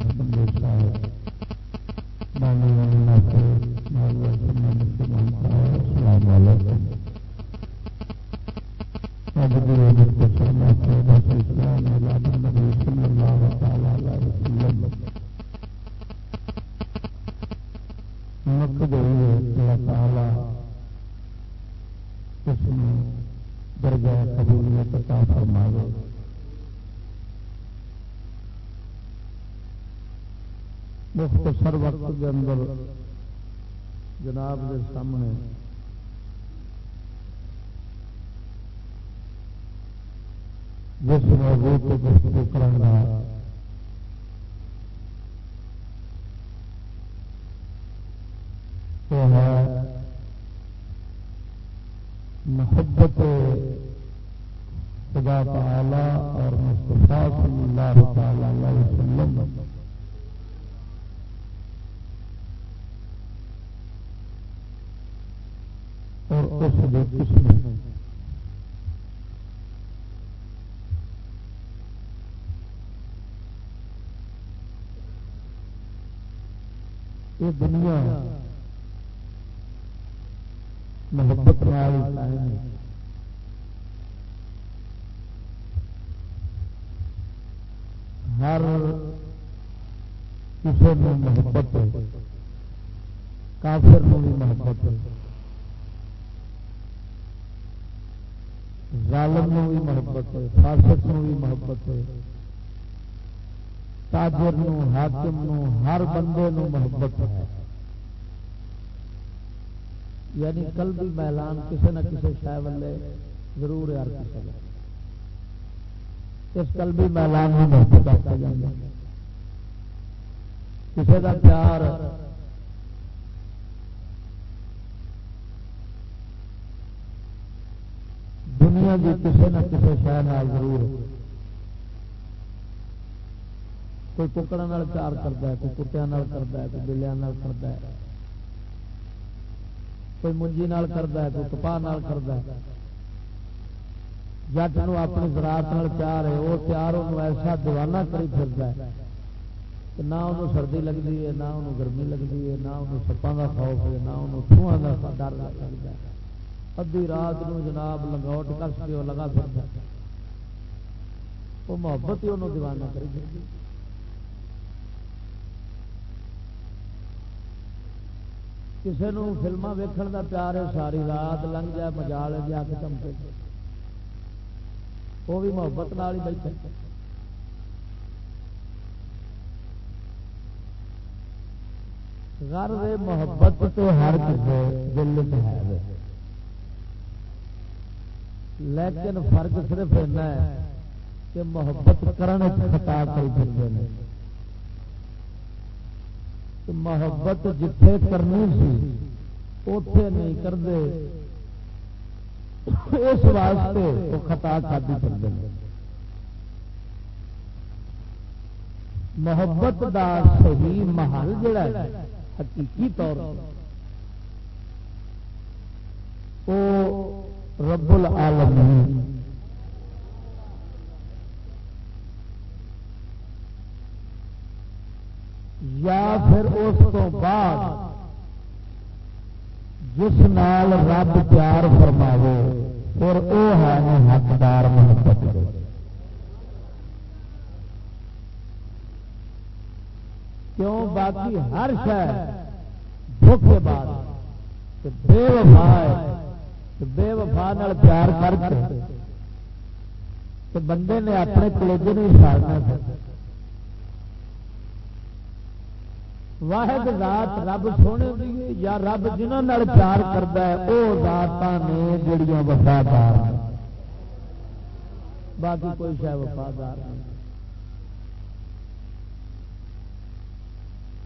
السلام علیکم سامنے نو بھی محبت ہے فاسق نو بھی محبت ہے۔ تاجر نو حاکم نو ہر بندے نو محبت ہے۔ یعنی کل بھی میلان کسی نہ کسی شہ والے ضرور یار کسی اس کل بھی میلان میں محبت آتا جائے کسی کا پیار دنیا کی کسی نہ کسی شہر ضرور کوئی ککڑا پیار کرتا ہے، کوئی کتیا کرتا ہے، کوئی بلیا کرتا ہے۔ کوئی منجی کرتا ہے، کوئی کپاہ کرتا ہے۔ جٹ نو اپنی زراعت پیار ہے، وہ پیار وہ ایسا دیوانہ کری پھرتا ہے کہ نہ انہوں سردی لگتی ہے، نہ انہوں گرمی لگتی ہے، نہ انہوں سپاں کا خوف ہے، نہ انہوں چھواں کا ڈر لگتا ہے۔ ادھی رات نو جناب لنگوٹ کس کے وہ لگا پھرتا ہے وہ محبت ہی انہوں دیوانہ کری پھرتی کسی نے فلما ویکن کا پیار ہے ساری رات لنگ جائے مجال جا کے چمکے وہ بھی محبت نال ہی بیٹھے گھر محبت تو ہر کسی دل ہے لیکن فرق صرف ایسا ہے کہ محبت کرنے خطا کر پھرتے ہیں محبت جتھے کرنی سی اتے نہیں کرتے اس واسطے وہ خطا کھادی کرتے محبت دا صحیح محل جڑا ہے، حقیقی طور وہ رب العالمین۔ یا پھر اس تو بعد جس نال رب پیار فرماوے، پھر وہ ہے حقدار محبت۔ کیوں؟ باقی ہر شہر دکھ بعد بے وفا ہے۔ بے وفا پیار کر کے بندے نے اپنے کلوجے نہیں ساڑنا واحد ذات رب سونے دی یا رب جنہوں پیار کرتا ہے وہ ذات نے جڑیاں وفادار باقی کوئی شاید وفادار نہیں۔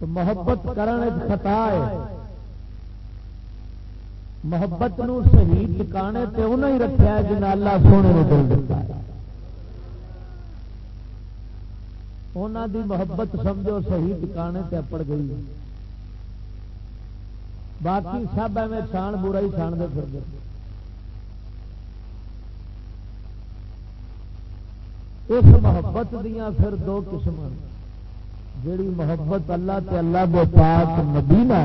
محبت کرنے خطا ہے۔ محبت نو صحیح ٹکانے تے انہیں ہی رکھا ہے جنہیں اللہ سونے نے دل دیتا ہے۔ انہوں دی محبت سمجھو صحیح ٹکانے تے اپڑ گئی۔ باقی سب ایویں چھان برا ہی چھان دے پھر اس محبت دیا پھر دو قسم جیڑی محبت اللہ تے اللہ دے پاک مدینہ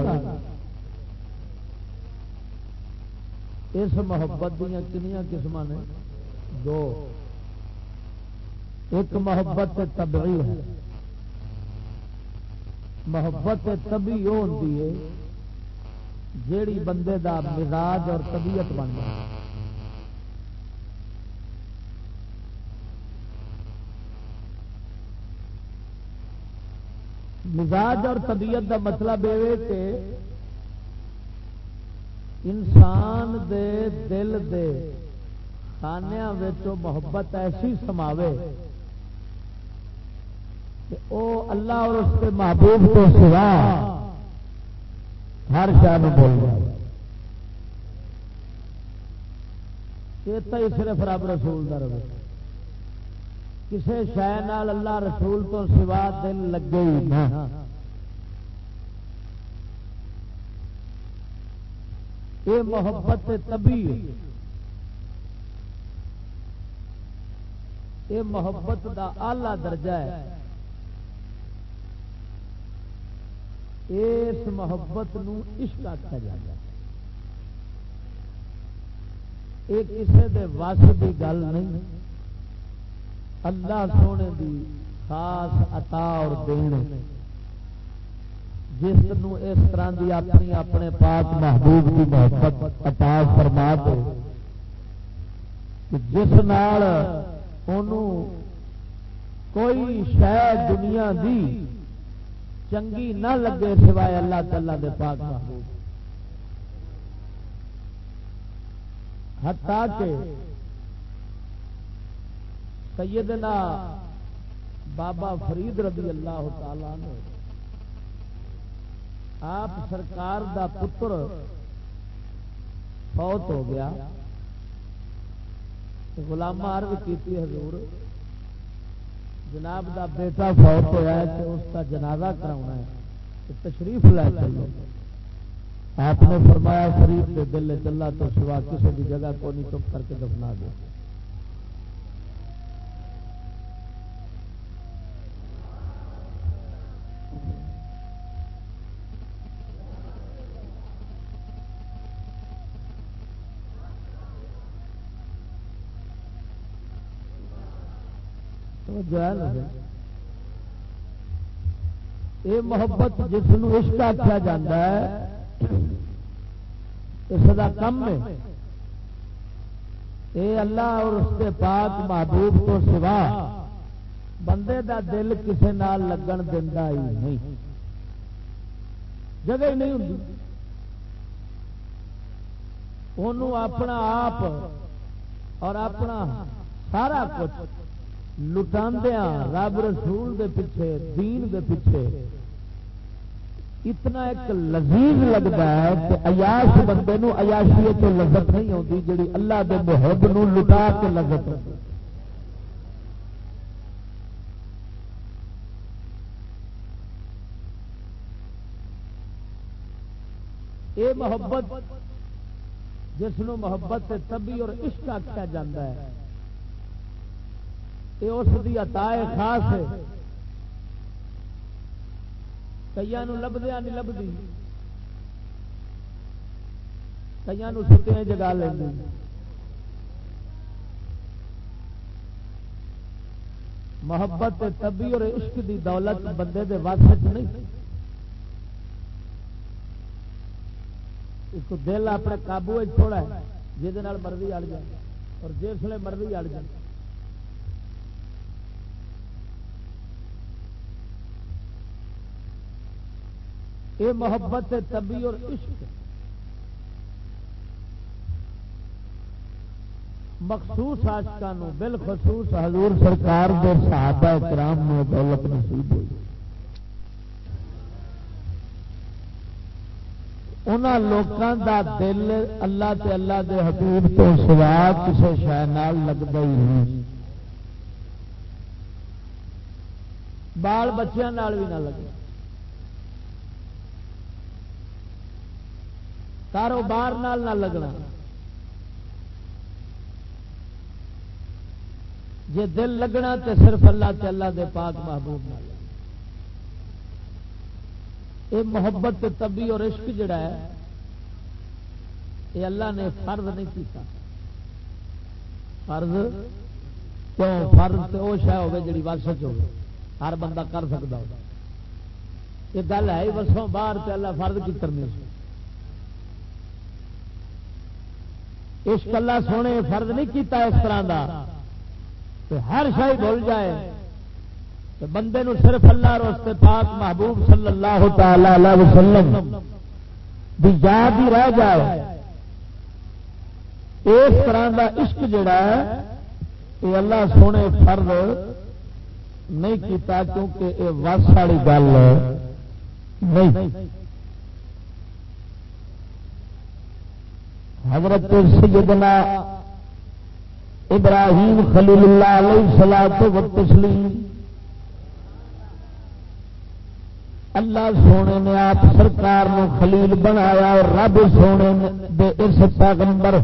اس محبت دیا کنیا قسم نے؟ دو۔ ایک محبت طبعی ہے۔ محبت طبی وہ ہوتی ہے، جیڑی بندے دا مزاج اور طبیعت بن جائے۔ مزاج اور طبیعت دا مطلب یہ کہ انسان دے دل دے خانیا محبت ایسی سماوے کہ او اللہ اور اس کے محبوب کو سوا ہر شہر میں بول رہا ہی صرف رب رسول کا رہے کسی شہ اللہ رسول تو سوا دل لگے ہی نہ۔ یہ محبت تبھی یہ محبت دا آلہ درجہ ہے۔ اس محبت نو عشق آخیا جائے یہ کسی دے وس کی گل نہیں۔ اللہ سونے دی خاص عطا اور دین جس اس طرح دی اپنی اپنے پاک محبوب کی محبت عطا فرما دے جس نال کوئی شہ دنیا دی چنگی نہ لگے سوائے اللہ تعالی دے پاک محبوب۔ ہتا کے سیدنا بابا فرید رضی اللہ تعالی نے آپ سرکار دا پتر فوت ہو گیا۔ گلام عرض کی حضور۔ جناب دا بیٹا فوت ہوا ہے اس کا جنازہ کرا ہے۔ تشریف لے چلو۔ آپ نے فرمایا فرید کے دل چلا تو سوا کسی بھی جگہ کو نہیں چپ کر کے دفنا دیا جو ہے۔ یہ محبت جس عشق آخیا جا اس کا کم ہے۔ اے اللہ اور اس کے پاک محبوب کو سوا بندے دا دل کسے نال لگن دینا ہی نہیں۔ جگہ ہی نہیں ہوں اپنا آپ اور اپنا سارا کچھ لٹاندیا رب رسول دے پیچھے، دین دے پیچھے۔ اتنا ایک لذیذ لگتا ہے کہ ایاش بندے نو ایاشی تو لذت نہیں آتی جی اللہ دے محب نو لٹا کے لذت یہ محبت، جس نو محبت تبھی اور عشق آخیا جا ہے۔ یہ اس کی اتائے خاص ہے۔ کئی لبدیا نہیں لبھی کئی ستیا جگا لیں محبت تبھی اور عشق دی دولت بندے دے واسط نہیں۔ ایک دل اپنے قابو تھوڑا ہے جہد مرضی اڑ جائے۔ اور جس مرضی اڑ جائے۔ یہ محبت تبھی اور عشق۔ مخصوص آشکان بالخصوص حضور سرکار کے صحابہ کرام میں دولت نصیب ہوئی۔ ان لوگوں دا دل اللہ تے اللہ دے حبیب تو سوا کسی شہ لگتا ہی نہیں۔ بال بچوں بھی نہ لگے۔ کاروبار نال نہ لگنا۔ جے دل لگنا تے صرف اللہ تے اللہ دے پاک محبوب نہ یہ محبت تبھی اور عشق جڑا ہے یہ اللہ نے فرض نہیں کیتا۔ فرض؟ کیوں؟ فرض تو وہ شہ ہوگی جی وسط ہو ہر بندہ کر سکتا ہو یہ گل ہے وسوں باہر تے اللہ فرض کی کرنی اس کلا سونے فرض نہیں کیتا اس طرح دا۔ ہر شاہی بھول جائے۔ تو بندے نو صرف اللہ روستے پاک محبوب صلی اللہ تعالی علیہ وسلم بھی یاد ہی رہ جائے۔ اس طرح دا عشق جڑا ہے یہ اللہ سونے فرض نہیں کیتا کیونکہ یہ وس والی گل نہیں۔ حضرت سیدنا ابراہیم خلیل اللہ علیہ سلا تو تسلیم اللہ سونے نے آپ سرکار نو خلیل بنایا اور رب سونے دے اس پیغمبر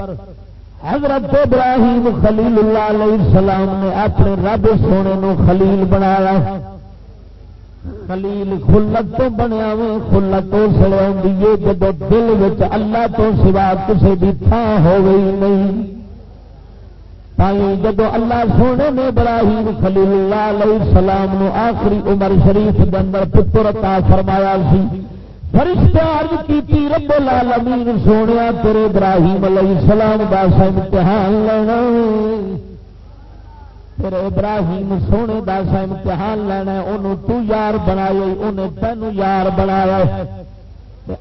حضرت ابراہیم خلیل اللہ علیہ السلام نے اپنے رب سونے نو خلیل بنایا۔ خلیل خلت تو بنیا وے، خلت اس لیے جب دل وچ اللہ تو سوا کسی بھی تھان ہو گئی نہیں۔ جب اللہ سونے نے ابراہیم خلیل اللہ علیہ السلام نو آخری عمر شریف کے اندر پتر عطا فرمایا سی فرشتے عرض کی رب العالمین سونے تیرے ابراہیم علیہ السلام کا امتحان لینا پھر ابراہیم سونے دس امتحان لینا انہوں تو یار بنایا انہیں تینوں یار بنایا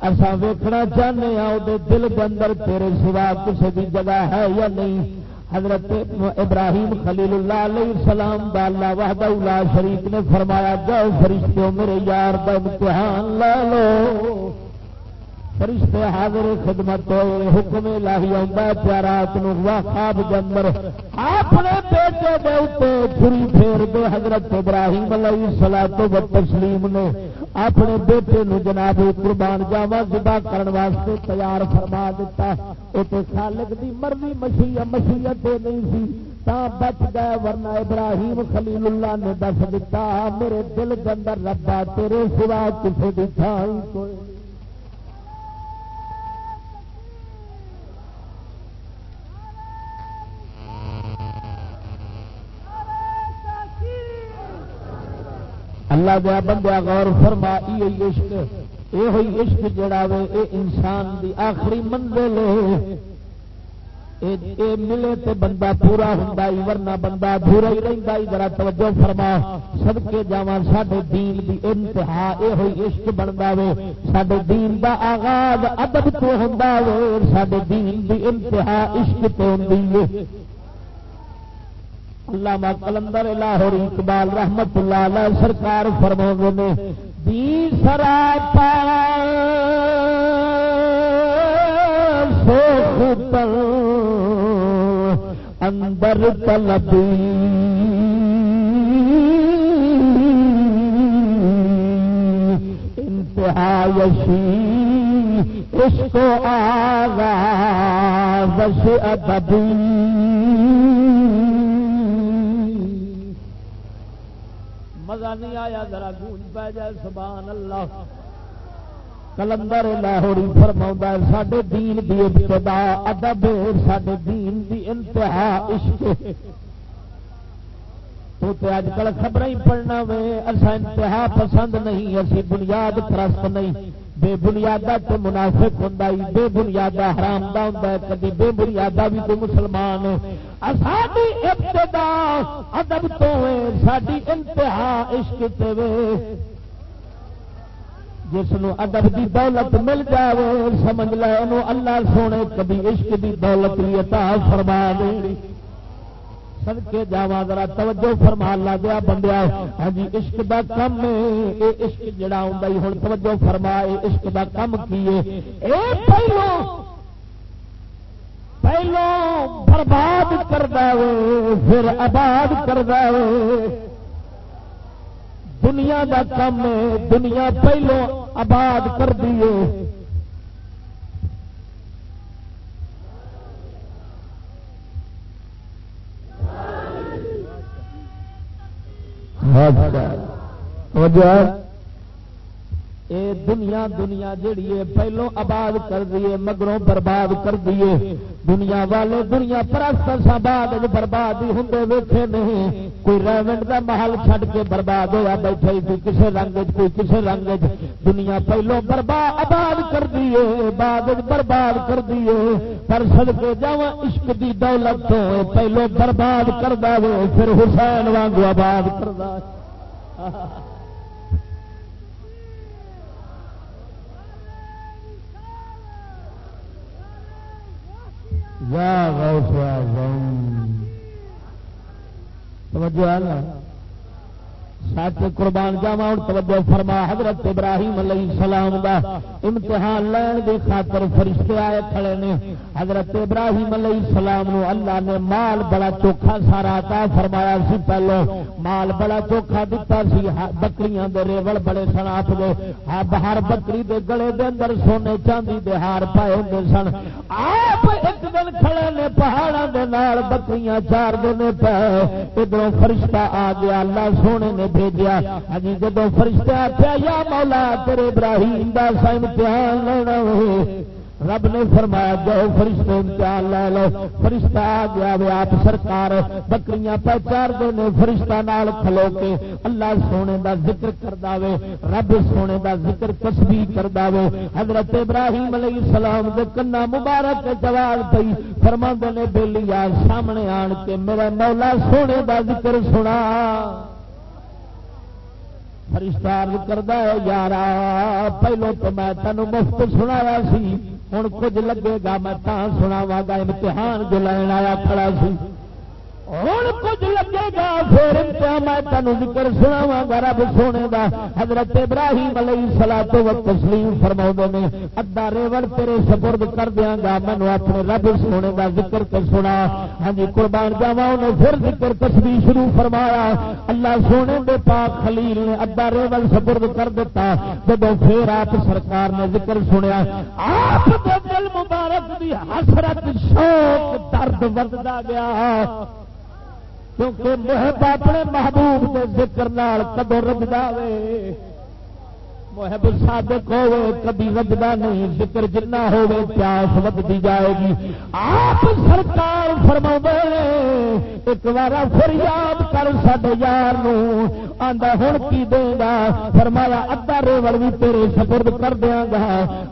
اصا ویکنا چاہتے ہیں وہ دل کے اندر تیرے سوا کسی بھی جگہ ہے یا نہیں؟ حضرت ابراہیم خلیل اللہ علیہ السلام دا اللہ وحدہ اللہ شریف نے فرمایا، جاؤ فرشتوں میرے یار کا امتحان لے لو۔ فرشتے حاضر خدمت حکم لاہی آتا پیارات خواب جمر اپنے بیٹے دے اتنے چھری پھیر دے حضرت ابراہیم علیہ سلا تو تسلیم نے اپنے بیٹے نو جناب قربان جاوا جدا کرن واسطے تیار فرما دیتا۔ وہ تو خالق دی مرضی مشیت مشیت نہیں سی، تا بچ گئے ورنہ ابراہیم خلیل اللہ نے دس دیتا، میرے دل کے اندر ربا تیرے سوا کسی بھی تھان کوئی اللہ دیا بندیا غور فرما یہ عشق یہ عشق جڑا وے، اے انسان دی آخری منزل اے ملے تے بندہ پورا ہوں ورنہ بندہ پورا ہی رہتا ذرا توجہ فرما سب کے جا سڈے دین دی انتہا یہ عشق بنتا وے۔ سڈے دین دا آغاز ادب تو ہوں سڈے دین دی انتہا عشق تو ہوں علامہ کلندر لاہور اقبال رحمت اللہ علیہ سرکار فرما نے دی سرا پر اندر طلبی انتہا یشی، اس کو آگا بس ادبی۔ مزہ نہیں آیا، ذرا گونج پہ جائے، سبحان اللہ۔ کلندر لاہوری فرما سڈے دین دی ابتدا، ادب سڈے دین دی انتہا عشق تو اج کل خبریں پڑھنا وے اصا انتہا پسند نہیں، اسی بنیاد پرست نہیں۔ بے بنیادہ تو منافق ہوں بے بنیادہ حرام دا ہوں کدی بے بنیادہ بھی تو مسلمان ساری ابتدا ادب تو ساری انتہا عشق جس ادب دی دولت مل جائے سمجھ لے اللہ سونے کبھی عشق دی دولت لیتا فرما دے۔ سڑکے جا ذرا توجہ فرما لا دیا بندیا ہاں جی عشق دا کم اے عشق جڑا ہوں ہوں توجہ فرما، اے عشق دا کم کیے پہلو پہلو برباد کر دے پھر آباد کر دے دنیا دا کم دنیا پہلو آباد کر دیے بہت وہ اے دنیا دنیا جیڑی ہے پہلو آباد کر دیے مگروں برباد کر دیے دنیا والے دنیا پرست بعد برباد ہی ہوں ویخے نہیں کوئی ریونڈ کا محل چھڈ کے برباد ہوا بیٹھے کوئی کسی رنگ کوئی کسی رنگ دنیا پہلو برباد آباد کر دیے بعد برباد کر دیے پر سد کے جا عشق دی دولت تو پہلو برباد کر دے پھر حسین وانگو آباد کر دے یا غوث اعظم توجہ ہے نا سچ قربان جاوا ہوں توجہ فرما، حضرت ابراہیم علیہ السلام دا امتحان لین دی خاطر فرشتے آئے کھڑے نے۔ حضرت ابراہیم علیہ السلام نو اللہ نے مال بڑا چوکھا سارا عطا فرمایا سی۔ پہلو مال بڑا چوکھا دتا سی۔ بکریاں دے ریوڑ بڑے سن، آپ دے ہر بکری دے گلے دے اندر سونے چاندی دے ہار پائے ہوں سن۔ آپ ایک دن کھڑے نے پہاڑوں دے نال، بکریاں چار دن پہ ادھر فرشتہ آ گیا۔ اللہ سونے نے بھیجا ہجی ہاں جب فرشتہ آخیا یا مولا تیرے ابراہیم دا سا امتحان لینا ہوئے۔ رب نے فرمایا، جاؤ فرشتے امتحان لے لو۔ فرشتہ آ گیا وہ آپ سرکار بکریاں پہچار دے فرشتہ نال کھلو کے اللہ سونے دا ذکر کر دے رب سونے دا ذکر تسبیح کر دے حضرت ابراہیم علیہ السلام دے کنا مبارک جواب پی فرما نے بےلی سامنے آن کے میرا مولا سونے دا ذکر سنا۔ فرشتار کرتا ہے یار پہلو تو میں تینوں مفت سنایا سی ہوں کچھ لگے گا، میں سناوا گا، امتحان جو لین آیا کھڑا سی۔ ہوں کچھ لگے گا، پھر میں تینوں ذکر سناوا گا رب سونے دا۔ حضرت ابراہیم علیہ سلا تو تسلیم فرما نے ادا ریوڑ تیرے سپرد کر دیا گا مینو اپنے رب سونے دا ذکر کے سنا۔ ہاں جی، قربان جاوا انہیں پھر ذکر تصویر شروع فرمایا۔ اللہ سونے دے پاک خلیل نے ادا ریوڑ سپرد کر دیتا جب پھر آپ سرکار نے ذکر سنیا۔ آپ دل مبارک دی حسرت، شوق، درد ودتا گیا۔ کیونکہ محب اپنے محبوب کے ذکر نال کدو رب دے محب صادق ہوے کبھی رجدا نہیں، ذکر جنہ ہوے پیاس ودتی جائے گی۔ آپ سرکار فرما ایک بار پھر یاد کر سڈے یار آدھا ہوں کی دے گا فرمایا ادا ریور بھی تیرے سپرد کر دیا گا۔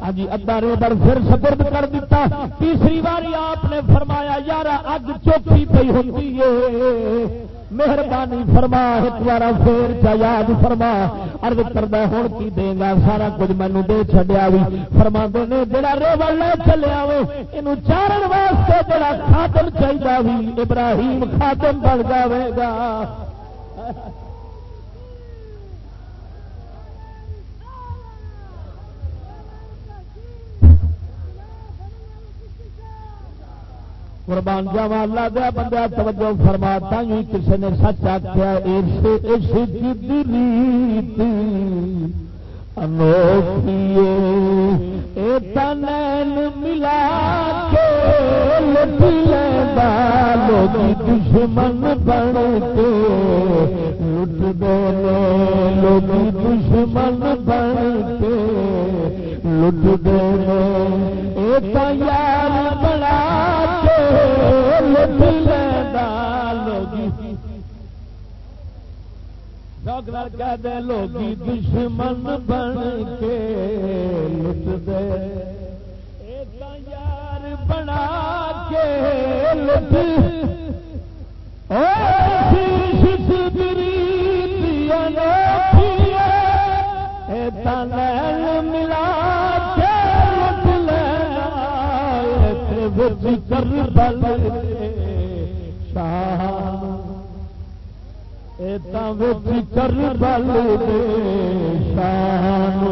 ہاں جی ادا ریور پھر سپرد کر دیتا تیسری باری آپ نے فرمایا یار اگ چوکی پی ہوتی ہے۔ مہربانی فرما، ایک بار پھر چا یاد فرما۔ ارد کرتا ہوں کی دے گا؟ سارا کچھ مینو دے چڈیا بھی فرما نے، جڑا ریول لے چلیا یہ چارن واسطے بڑا خاتم چاہیے بھی ابراہیم خاتم بن جائے گا۔ قربان جاوا اللہ دیا بندہ توجہ فرماتا ہی کسی نے سچ آخیا اس ریت انوکھی تن ملا کے لوگ دشمن بن کے لٹ دے لوگ دشمن بن کے لٹ دے یار بنا جی کہہ دے لوگی جی دشمن بن کے لٹ دے یار بنا کے لٹ ملا لے کر بل کر بل شان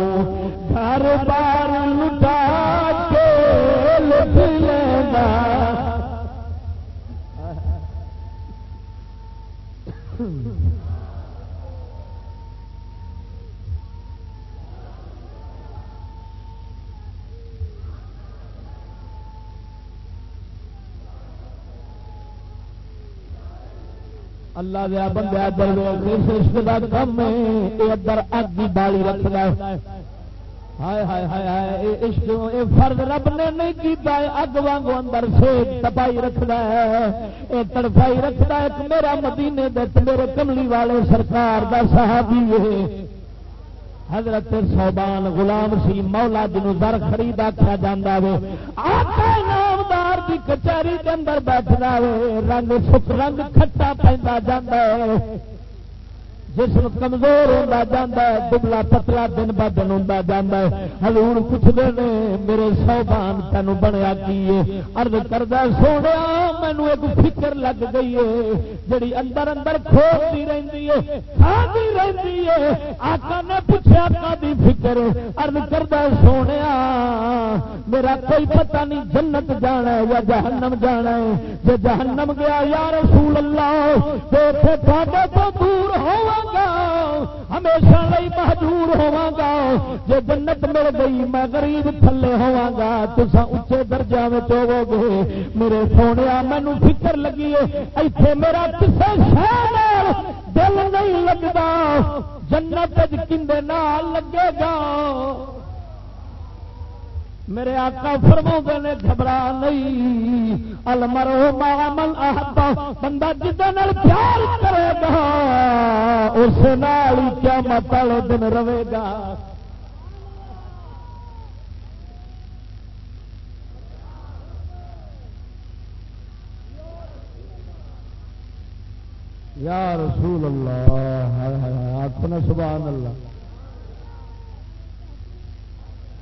گھر بار لٹا کے لینا۔ اللہ دیا بندہ ادھر کا کم ہے ادھر اگ کی بالی رکھنا ہائے ہائے ہائے ہائے عشق فرد رب نے نہیں کیتا ہے اگ وانگو اندر سے تپائی رکھنا ہے۔ یہ تڑفائی رکھنا ہے میرا مدینے دے میرے کملی والے سرکار دا صحابی ہے۔ حضرت صوبان غلام سی مولا جنو در خرید آخیا جا نامدار کی کچہری کے اندر بیٹھنا رنگ سکھ رنگ کھٹا پہ جا جسم کمزور ہوتا جانا دبلا پتلا دن ب دن ہوتا جانا ہلور پوچھتے ہیں میرے سوبان تینوں بنیا کی ارد کردہ سونے مینو ایک فکر لگ گئی ہے۔ جڑی اندر اندر کھوتی رہتی ہے، کھاتی رہتی ہے، آقا نے پوچھا کا دی فکر؟ ارد کردہ سونے میرا کوئی پتہ نہیں، جنت جانا ہے یا جہنم جانا ہے؟ جی جہنم گیا، یا رسول اللہ، تو دور ہوا گا ہمیشہ لئی محجور ہوا گا جی جنت مل گئی، میں غریب تھلے ہوا گا تسا اچے درجہ میں ہوو گے میرے سونے مینو فکر لگی ہے، ایتھے میرا کسے شہر دل نہیں لگتا جنت کندے نال لگے گا۔ میرے آقا فرما نے، گھبرا نہیں۔ المرو مامل آتا بندہ جدن پیار کرے گا، اس نال کیا مت دن رہے گا۔ یا رسول اللہ اپنا سبحان اللہ۔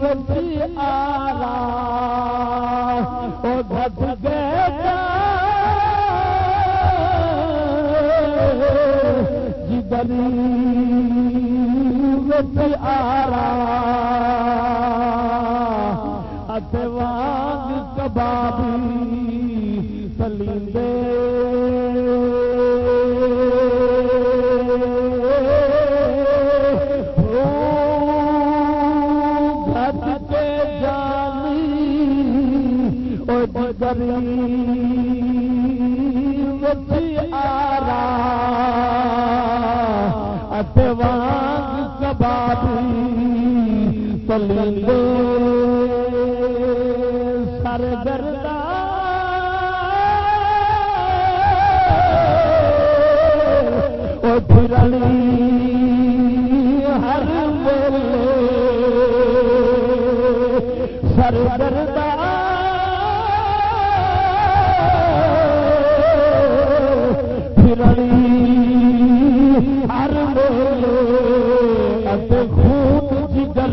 کری آ دھت گی آرا اتوان کبابی سلیندے دری وتی آرا اتوان کبابی پلندے پھرلی ہر ویلے سرگردہ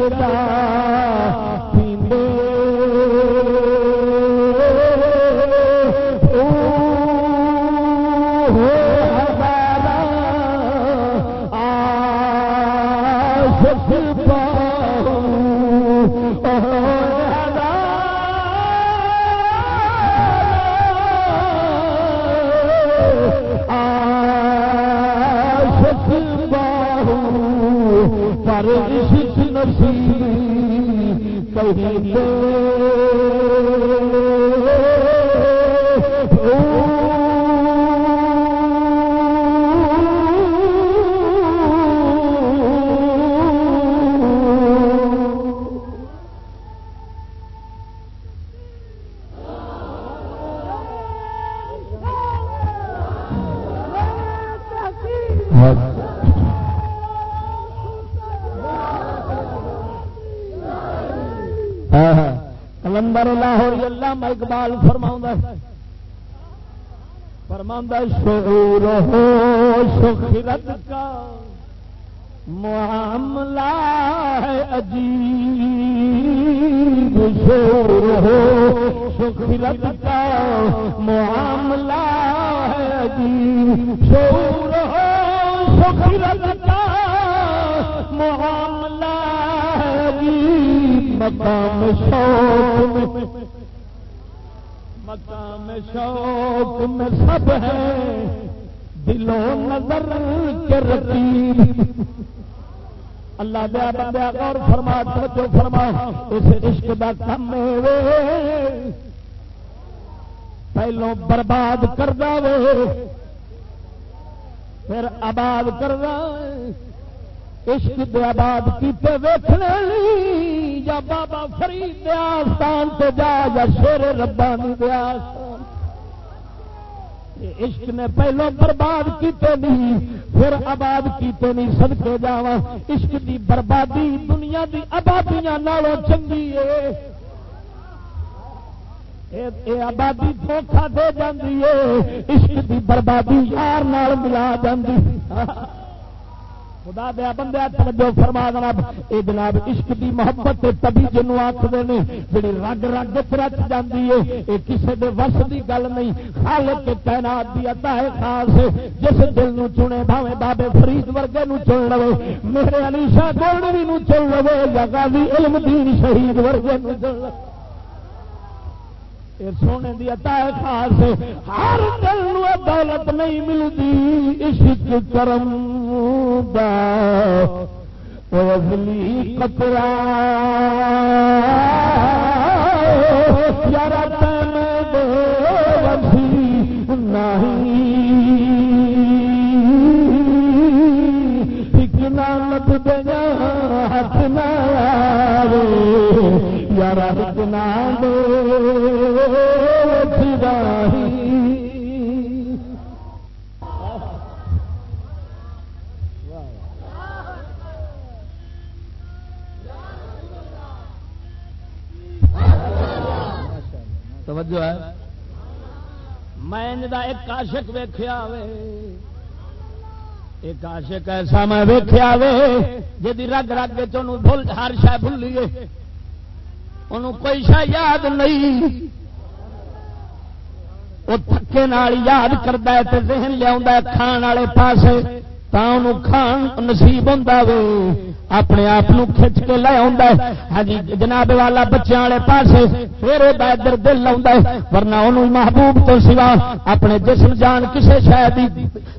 سدا ہی تو شعور ہو شخرت کا معاملہ ہے عجیب شعور ہو شخرت کا معاملہ ہے عجیب شعور ہو شخرت کا معاملہ ہے عجیب، مقام شوق میں مقام شوق میں سب ہے، دلوں نظر کے رقیب۔ اللہ دیا بندہ اور فرما جو فرما، اس عشق کا کم پہلو برباد کر دے پھر آباد کر عشق دے آباد کیتے ویکھنے یا بابا فرید دے آستان تو جا، یا شیر ربانی دے آستان۔ عشق نے پہلو برباد کیتے نہیں، پھر آباد کیتے نہیں سدکے جاوا عشق دی بربادی، دنیا دی آبادیاں نالوں چنگی ہے آبادی دھوکھا دے جاندی ہے عشق دی بربادی یار نال ملا جاندی۔ خدا دیا بندہ توجہ فرما جناب اے جناب، عشق دی محبت تبھی جنوں آخر نے جی رگ رگ رچ جاتی ہے یہ کسی دے وس دی گل نہیں، خالق کے تعینات دی عطا ہے خاص جس دل نو چنے بھاوے بابے فرید ورگے نو چن لو میرے علی شاہ گولڈری نو چن لو یا غازی علم دین شہید ورگے نو چن لو سونے دی عطا خاص ہر دل دولت نہیں ملتی عشق کرم۔ دلی کترا یار تین دے نہیں۔ ایک نالت دیا ہاتھ نہ رکنا دے توجہ ہے۔ میں ایک عاشق ویخیا ایک عاشق ایسا میں ویخیا وے جی رگ رگ بھول ہر شہ بھولیے ان کوئی شہ یاد نہیں۔ وہ تھکے یاد کرتا ہے ذہن لیا کھان والے پاس کھان نصیب ہوں اپنے آپ کھچ کے لے ہاں جی جناب والا بچوں والے پاس پھر وہ ادھر دل ہے، ورنہ انہوں محبوب تو سوا اپنے جسم جان کسی شاید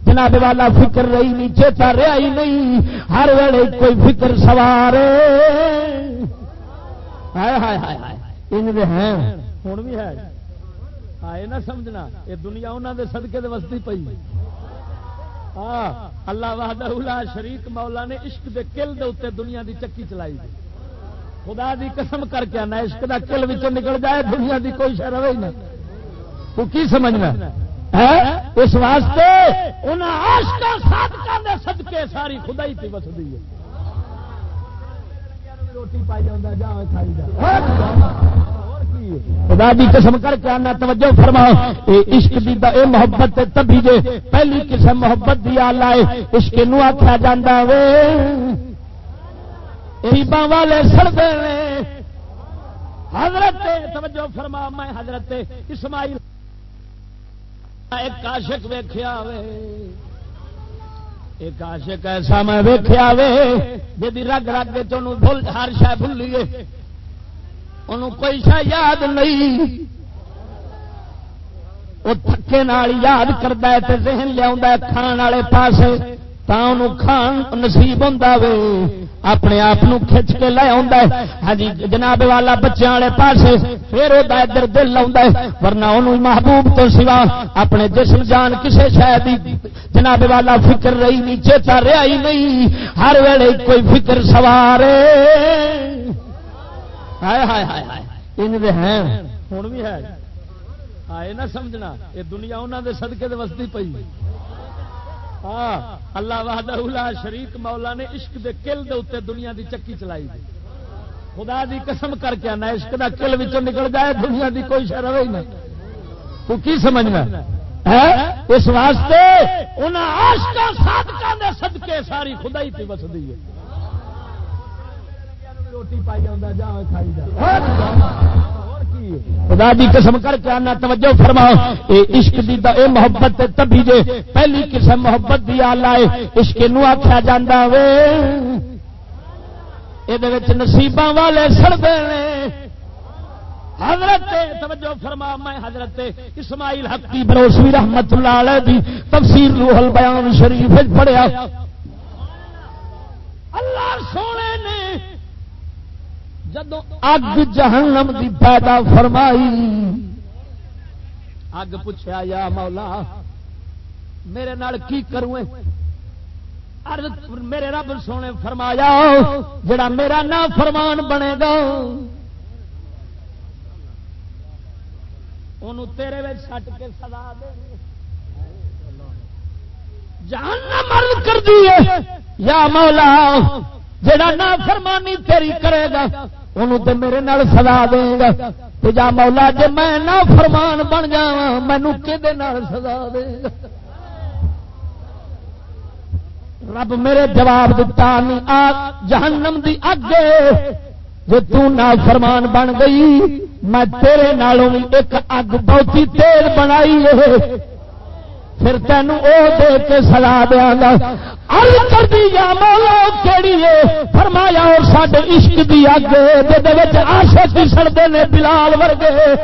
جناب والا فکر رہی نہیں، چیتا رہا ہی نہیں۔ ہر ویلے کوئی فکر سوار ان ہیں۔ ہوں بھی ہے۔ آئے نہ سمجھنا۔ یہ دنیا انہوں دے صدقے وستی پی اللہ وحدہ شریک مولا نے عشق دے کل دے اتنے دنیا دی چکی چلائی دی۔ خدا دی قسم کر کے آنا، عشق دا کل بچ نکل جائے، دنیا دی کوئی شہ رہے نہ تو کی سمجھنا؟ اس واسطے سدکے ساری خدا ہی وسدی ہے۔ روٹی پائی جا کھائی جا خدا دی قسم کر کے آنا، توجہ فرماؤ۔ عشق دی دا اے محبت تبھی جے پہلی قسم محبت دی آ ہے عشق نو آخیا جا وے ریبا والے سڑتے حضرت توجہ فرما میں حضرت اسماعیل ایک عاشق ویخیا وے۔ ایک عاشق ایسا میں ویخیا وے جی رگ رگ چل ہر شہ بھولیے۔ انہوں کوئی شا یاد نہیں۔ وہ تھکے یاد کرتا ہے ذہن لیا کھان والے پاس کھان نصیب ہوں اپنے آپ کھچ کے لے ہاں جی جناب والا بچوں والے پاس پھر وہ ادھر دل لا ورنہ انہوں محبوب تو سوا اپنے جسم جان کسی شاید جناب والا فکر رہی نہیں، چیتا رہا ہی نہیں۔ ہر ویلے کوئی فکر سوارے۔ سوار ان ہیں۔ ہوں بھی ہے۔ آئے نہ سمجھنا، یہ دنیا انہوں دے صدقے دے وستی پی ہاں اللہ وحدہ شریک مولا نے عشق دے کل دے اتنے دنیا دی چکی چلائی دی۔ خدا دی قسم کر کے آنا، عشق دا کل نکل جائے، دنیا دی کوئی شہ رہے نہ تو کی سمجھنا؟ اس واسطے انہیں صدقے ساری خدا ہی پی وسدی ہے۔ خدا دی قسم کر کے آنا، توجہ فرماؤ۔ اے عشق دی دا اے محبت تبھی جے پہلی قسم محبت دی آلہ ہے، عشق نو آخیا جاندہ وے۔ اے دے وچ نصیباں والے سڑدے نے حضرت توجہ فرما، میں حضرت اسماعیل حق کی بروسوی رحمت اللہ علیہ دی تفسیر روح البیان شریف پڑھیا۔ اللہ سونے نے جدو اگ جہنم دی پیدا فرمائی۔ اگ پوچھا یا مولا میرے نال کی کروں میرے رب سونے فرمایا جڑا میرا نا فرمان بنے گا تیرے سٹ کے سدا دے۔ جہنم مرد کر دیے۔ یا مولا جڑا نا فرمانی تیری کرے گا انہوں تے میرے نال سزا دے گا۔ تو جا مولا جے میں نہ فرمان بن جا مینو کہ سزا دے گا؟ رب میرے جواب دتا نہیں، آ جہنم دی اگے جی تنا فرمان بن گئی، میں تیرے نالوں ایک اگ بہتی تیل بنائی ہے۔ پھر تینوں او دے کے سلا دیا گا۔ کر دی یا مولا کیڑی ہے؟ فرمایا اور سڈے عشق دی اگ آشک سڑتے نے بلال ورگے۔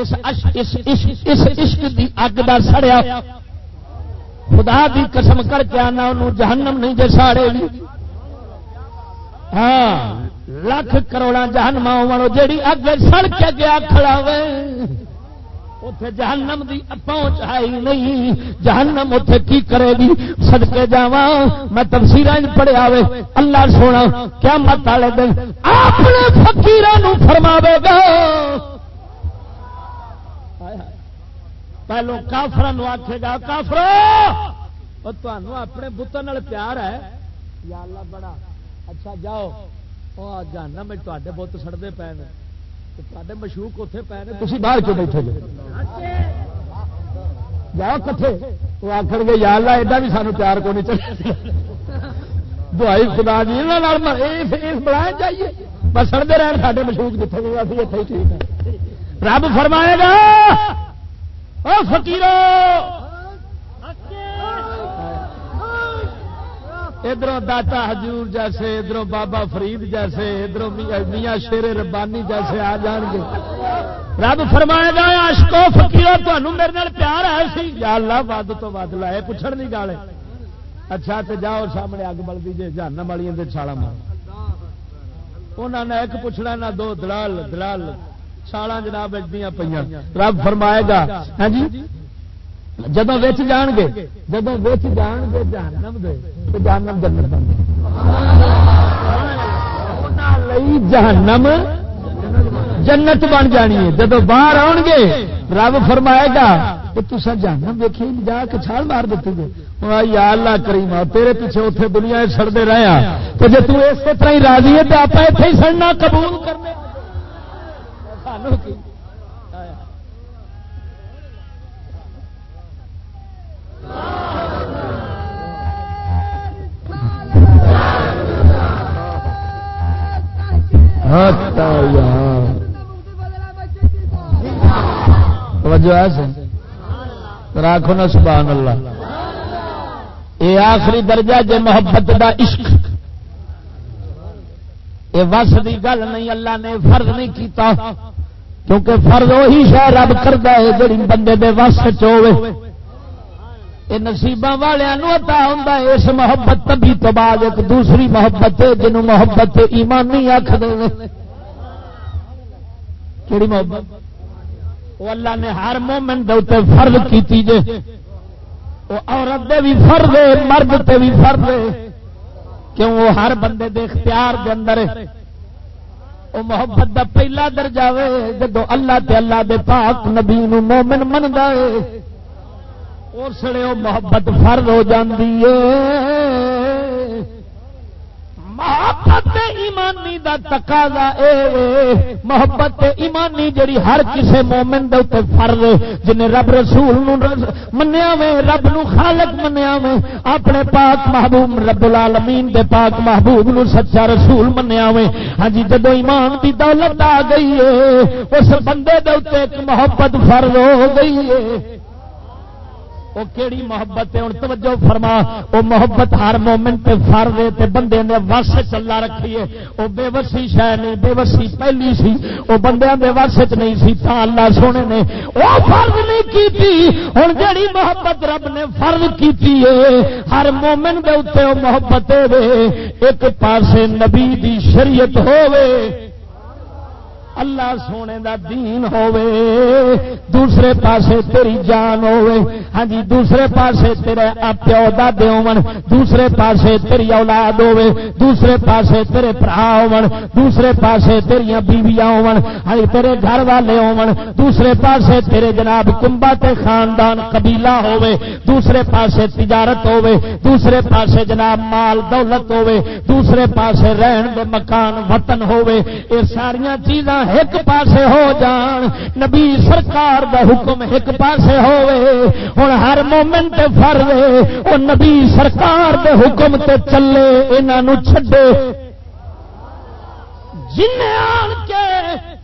اس عشق دی اگ کا سڑیا۔ خدا دی قسم کر کے آنا، انہوں جہنم نہیں جے ساڑے بھی۔ ہاں لاکھ کروڑا جہنما ہو جیڑی اگے سڑ کے گیا کھڑا ہوئے۔ اتے جہنم دی پہنچ آئی نہیں۔ جہنم اتے کی کرے گی؟ سدکے جا میں تفصیل پڑھیا وے۔ اللہ سونا کیا مت والے دن اپنے فکیر فرما گا۔ پہلو کافر آخے گا کافر اپنے بتن پیار ہے۔ یا اللہ بڑا۔ اچھا جاؤ۔ جانا میں تے بت سڑتے پے تے مشوق اتنے پے نے۔ تھی باہر کیوں بیٹھے گے؟ جاؤ کٹھے۔ وہ آخر گے، یا اللہ، ایڈا بھی سانو پیار کو نہیں چلے؟ دعائی خدا جی بڑھائے چاہیے بس سڑتے رہن سارے مشوق جتنے بھی ابھی اتنے ٹھیک ہے۔ رب فرمائے گا فکیر ادھر داتا حجور جیسے ادھر بابا فرید جیسے ادھر میاں شیر ربانی جیسے آ جان گے۔ رب فرمائے گا اشکو فکیر تمہیں میرے پیار ہے سی۔ یا اللہ ود تو ود لائے پوچھڑ نہیں گالے اچھا تو جاؤ سامنے اگ بل دیجیے جانا والی چھالا مار۔ انہوں نے ایک پوچھنا نہ دو، دلال دلال۔ چھالا جناب پہ رب فرمائے گا ہاں جی جب ویچ جان گے جب ویچ جان گے جہنم دے تو جہنم جنت بن جہنم جنت بن جانی ہے جب باہر آؤ گے رب فرمائے گا کہ تصا جہنم ویکھی جا کے چھال مار دیتی گے یا اللہ کریم تیرے پیچھے اتنے دنیا سڑتے رہا تو جی تس طرح ہی راضی ہے تو آپ اتنے ہی سڑنا قبول کرنے راکھو نا سبحان اللہ۔ یہ آخری درجہ جے محبت دا عشق۔ یہ وس کی گل نہیں، اللہ نے فرض نہیں کیتا۔ کیونکہ فرض وہی شہ رب کرتا ہے جڑی بندے دے وس چوے یہ نصیب والوں ہوں اس محبت تبھی تو بعد ایک دوسری محبت ہے جنہوں محبت ایمانی آخ دے کہڑی محبت؟ وہ اللہ نے ہر مومن دے فرض کی جے۔ وہ عورت دے بھی فرض ہے، مرد تے بھی فرض ہے۔ کیوں؟ وہ ہر بندے دے اختیار دے اندر ہے۔ وہ محبت دا پہلا درجہ وے، جدو اللہ تے اللہ دے پاک نبی نو مومن مندا ہے اس لیے وہ محبت فرض ہو جاتی ہے محبت ایمانی دا تقاضا اے محبت ایمانی جڑی ہر کسے مومن دے اوپر فرض جنے رب رسول نو منیا وے، رب نو خالق منیا وے۔ اپنے پاک محبوب رب العالمین دے پاک محبوب نو سچا رسول منیا وے۔ ہاں جی جدو ایمان دی دولت آ گئی ہے، اس بندے دے اوپر ایک محبت فرض ہو گئی ہے۔ وہ کیڑی محبت ہے؟ ہوں توجہ فرما وہ محبت ہر مومنٹ پہ فر دے تے بندے نے وس چلا رکھی ہے۔ وہ بے وسی شہ نہیں، بے وسی پہلی سی۔ وہ بندے دے وس چ نہیں سی، تا اللہ سونے نے وہ فرض نہیں کی ہوں جیڑی محبت رب نے فرض کی ہر مومن دے اتنے وہ محبت دے ایک پاسے نبی دی شریعت ہوے اللہ سونے دا دین ہووے دوسرے پاسے تیری جان ہووے ہاں جی دوسرے پاسے تیرے پیو دے ہون دوسرے پاسے تیری اولاد ہووے دوسرے پاسے تیرے برا ہون دوسرے پاسے تیریاں بیویاں ہون ہاں جی تیرے گھر والے ہون دوسرے پاسے تیرے جناب کمبا تے خاندان قبیلہ ہووے دوسرے پاسے تجارت ہووے دوسرے پاسے جناب مال دولت ہووے دوسرے پاسے رہن دے مکان، وطن ہووے یہ ساریاں چیزاں ایک پاسے ہو جان، نبی سرکار دا حکم ایک پاسے ہوئے ہوں ہر مومنٹ فر وہ نبی سرکار دے حکم تے چلے انہوں چھڈے۔ جن آن کے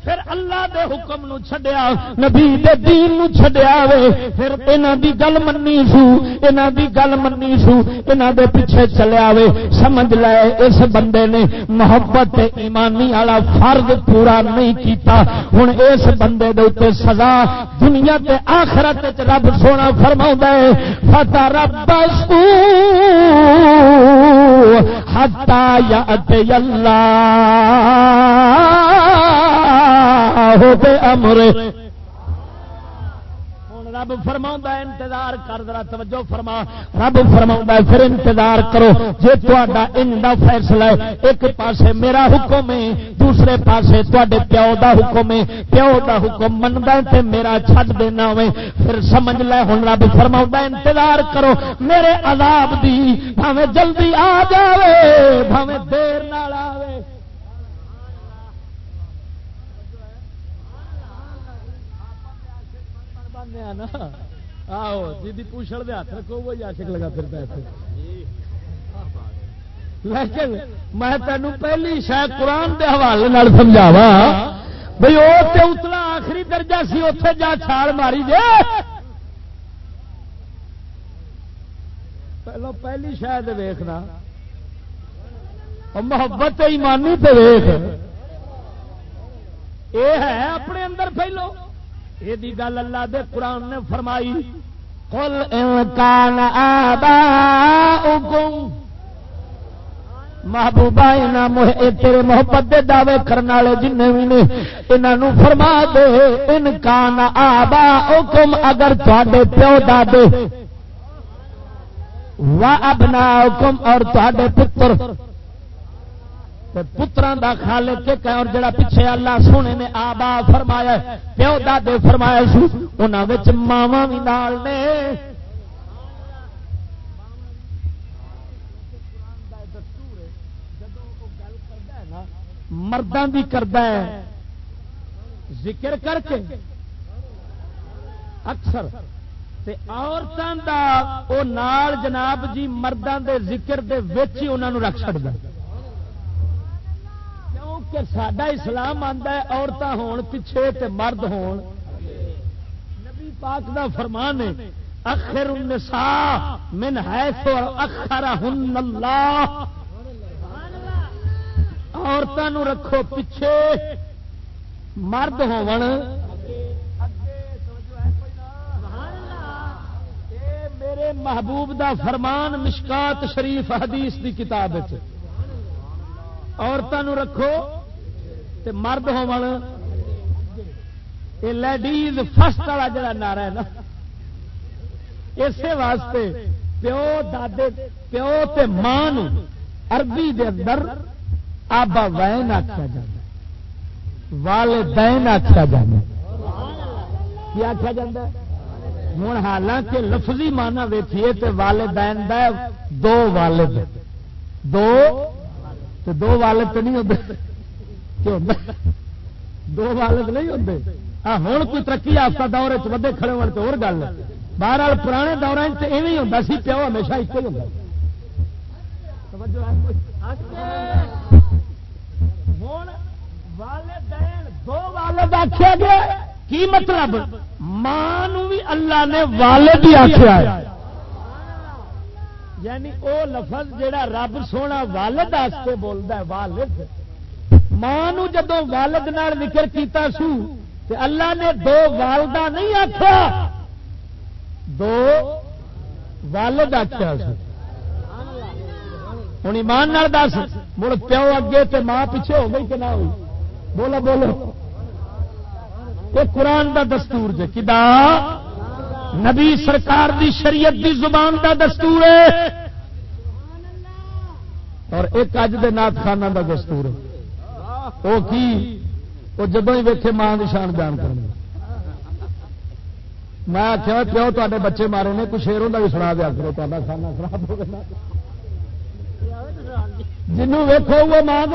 پھر اللہ دے حکم نو چھڈیا، نبی دے دین نو چھڈیا وے، پھر انہاں دی گل مننی سو انہاں دی گل مننی سو انہاں دے پیچھے چلیا وے۔ سمجھ لے، اس بندے نے محبت ایمانی والا فرض پورا نہیں کیتا۔ ہن اس بندے دے اوتے سزا دنیا تے آخرت وچ رب سونا فرماوندا ہے فتا رب ہتا یا اللہ امر رب فرما انتظار کر دیا توجہ فرما۔ رب فرما پھر انتظار کرو۔ جی تا ان فیصلہ ہے، ایک پاسے میرا حکم ہے، دوسرے پاسے تے پیو دا حکم ہے۔ پیو دا حکم منگا تے میرا چھڈ دینا ہوے پھر سمجھ لے، ہوں رب فرما انتظار کرو۔ میرے عذاب دی بھاوے جلدی آ جائے بھاوے دیر نال آوے۔ آؤ جی پوچھڑ دے ہاتھ رکھو، وہی آشک لگا پھرتا ہے لیکن میں تینوں پہلی شاید قرآن کے حوالے سمجھاوا بھائی وہ تو اتنا آخری درجہ سی اتے جا چھال ماری جے پہلو پہلی شاید ویخنا محبت ایمانی تو ویخ یہ ہے اپنے اندر پہلو۔ یہ گل اللہ دے قرآن نے فرمائی۔ کل انکان آبا محبوبہ تیرے محبت دے دعوے کرنے والے جن بھی نے انہوں فرما دے۔ انکان آبا حکم اگر تے پیو دادے۔ و ابنا حکم اور تے پتر۔ پترا دا خالق ایک ہے اور جڑا پیچھے اللہ سونے نے آبا فرمایا ہے، پیو دادے فرمایا سو انہوں ماوا بھی نال نے۔ مردوں بھی کرد ذکر کر کے۔ اکثر۔ تے عورتوں کا نال جناب جی مردوں دے ذکر دے وچ ہی انہوں رکھ چڑتا کہ سڈا اسلام آتا ہے عورتیں ہون، پیچھے تے مرد ہون۔ نبی پاک دا فرمان ہے، اخر النساء من حیث اخرہن اللہ۔ عورتوں رکھو پیچھے، مرد ہون۔ میرے محبوب دا فرمان مشکات شریف حدیث دی کتاب عورتوں رکھو تے مرد ہو لیڈیز فسٹ والا جڑا نعرہ ہے نا اسی واسطے پیو دادے، پیو تے ماں عربی دے اندر آبا وین آخیا جا والدین آخیا جا کی آخیا جا ہوں حالانکہ لفظی مانا ویچیے تو والدین دو والد، دو تو دو والد تو نہیں ہوتے دو والد نہیں ہوتے ہوں کوئی ترقی یافتہ دور چے کھڑے ہونے تو اور گل. بہرحال پرانے دور ایویں ہوتا سی، پیو ہمیشہ ایک ہی ہوتا دو والد آخیا گیا. کی مطلب؟ ماں بھی اللہ نے والد ہی آخیا یعنی او لفظ جڑا رب سونا والد بولتا ہے، والد۔ ماں جدو والد ذکر کیتا سو، تے اللہ نے دو والدہ نہیں آخیا دو والد آخیا ہوں ایمان دس، مڑ پیو اگے تے ماں پیچھے ہو گئی کہ نہ ہوئی؟ بولو بولو۔ یہ قرآن دا دستور جے، کدا؟ نبی سرکار دی شریعت دی زبان دا دستور ہے۔ اور ایک اج دے نات خانہ دا دستور ہے۔ وہ کی؟ وہ جدو ہی ویکے ماں نشان بیان کر میں آخیا پیو تے بچے مارے نے؟ کچھ شیر بھی سنا دیا کرو تا کھانا خراب ہو گیا۔ جنوں ویکو وہ ماں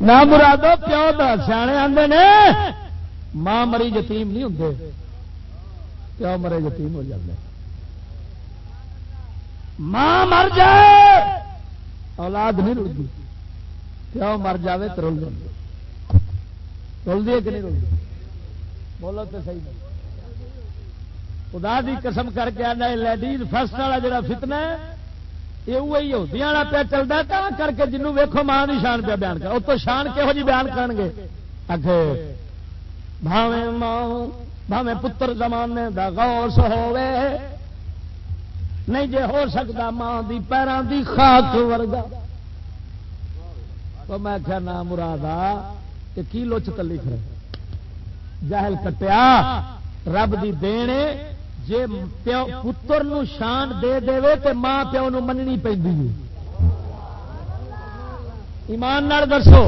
نہ مرادو، پیو دا سیانے آتے نے۔ ماں مری یتیم نہیں ہوں پیو مرے یتیم ہو جاتے ماں مر جائے۔ اولاد نہیں رکتی پیو مر جائے تو رول رول دیے کہ نہیں رول بولو تو صحیح خدا دی قسم کر کے آنا لیڈیز فسٹ والا جڑا فتنا ہے یہ وہی ہوتی والا پہ چلتا تا کر کے جنوں ویکو ماں کی شان پہ بیان کر۔ تو شان کہہو جی بیان کرن گے اگے بھاوے ماں بھاوے پتر زمانے دا غوث ہوے نہیں جے ہو سکتا ماں دی پیروں دی خاک ورگا۔ تو میں کیا نام مراد کہ کی لوچ تلی کھڑے؟ جاہل کٹیا، رب دی دینے، جے پیو پتر نو شان دے دے تے ماں پیو نو مننی پہ ایمان نال دسو،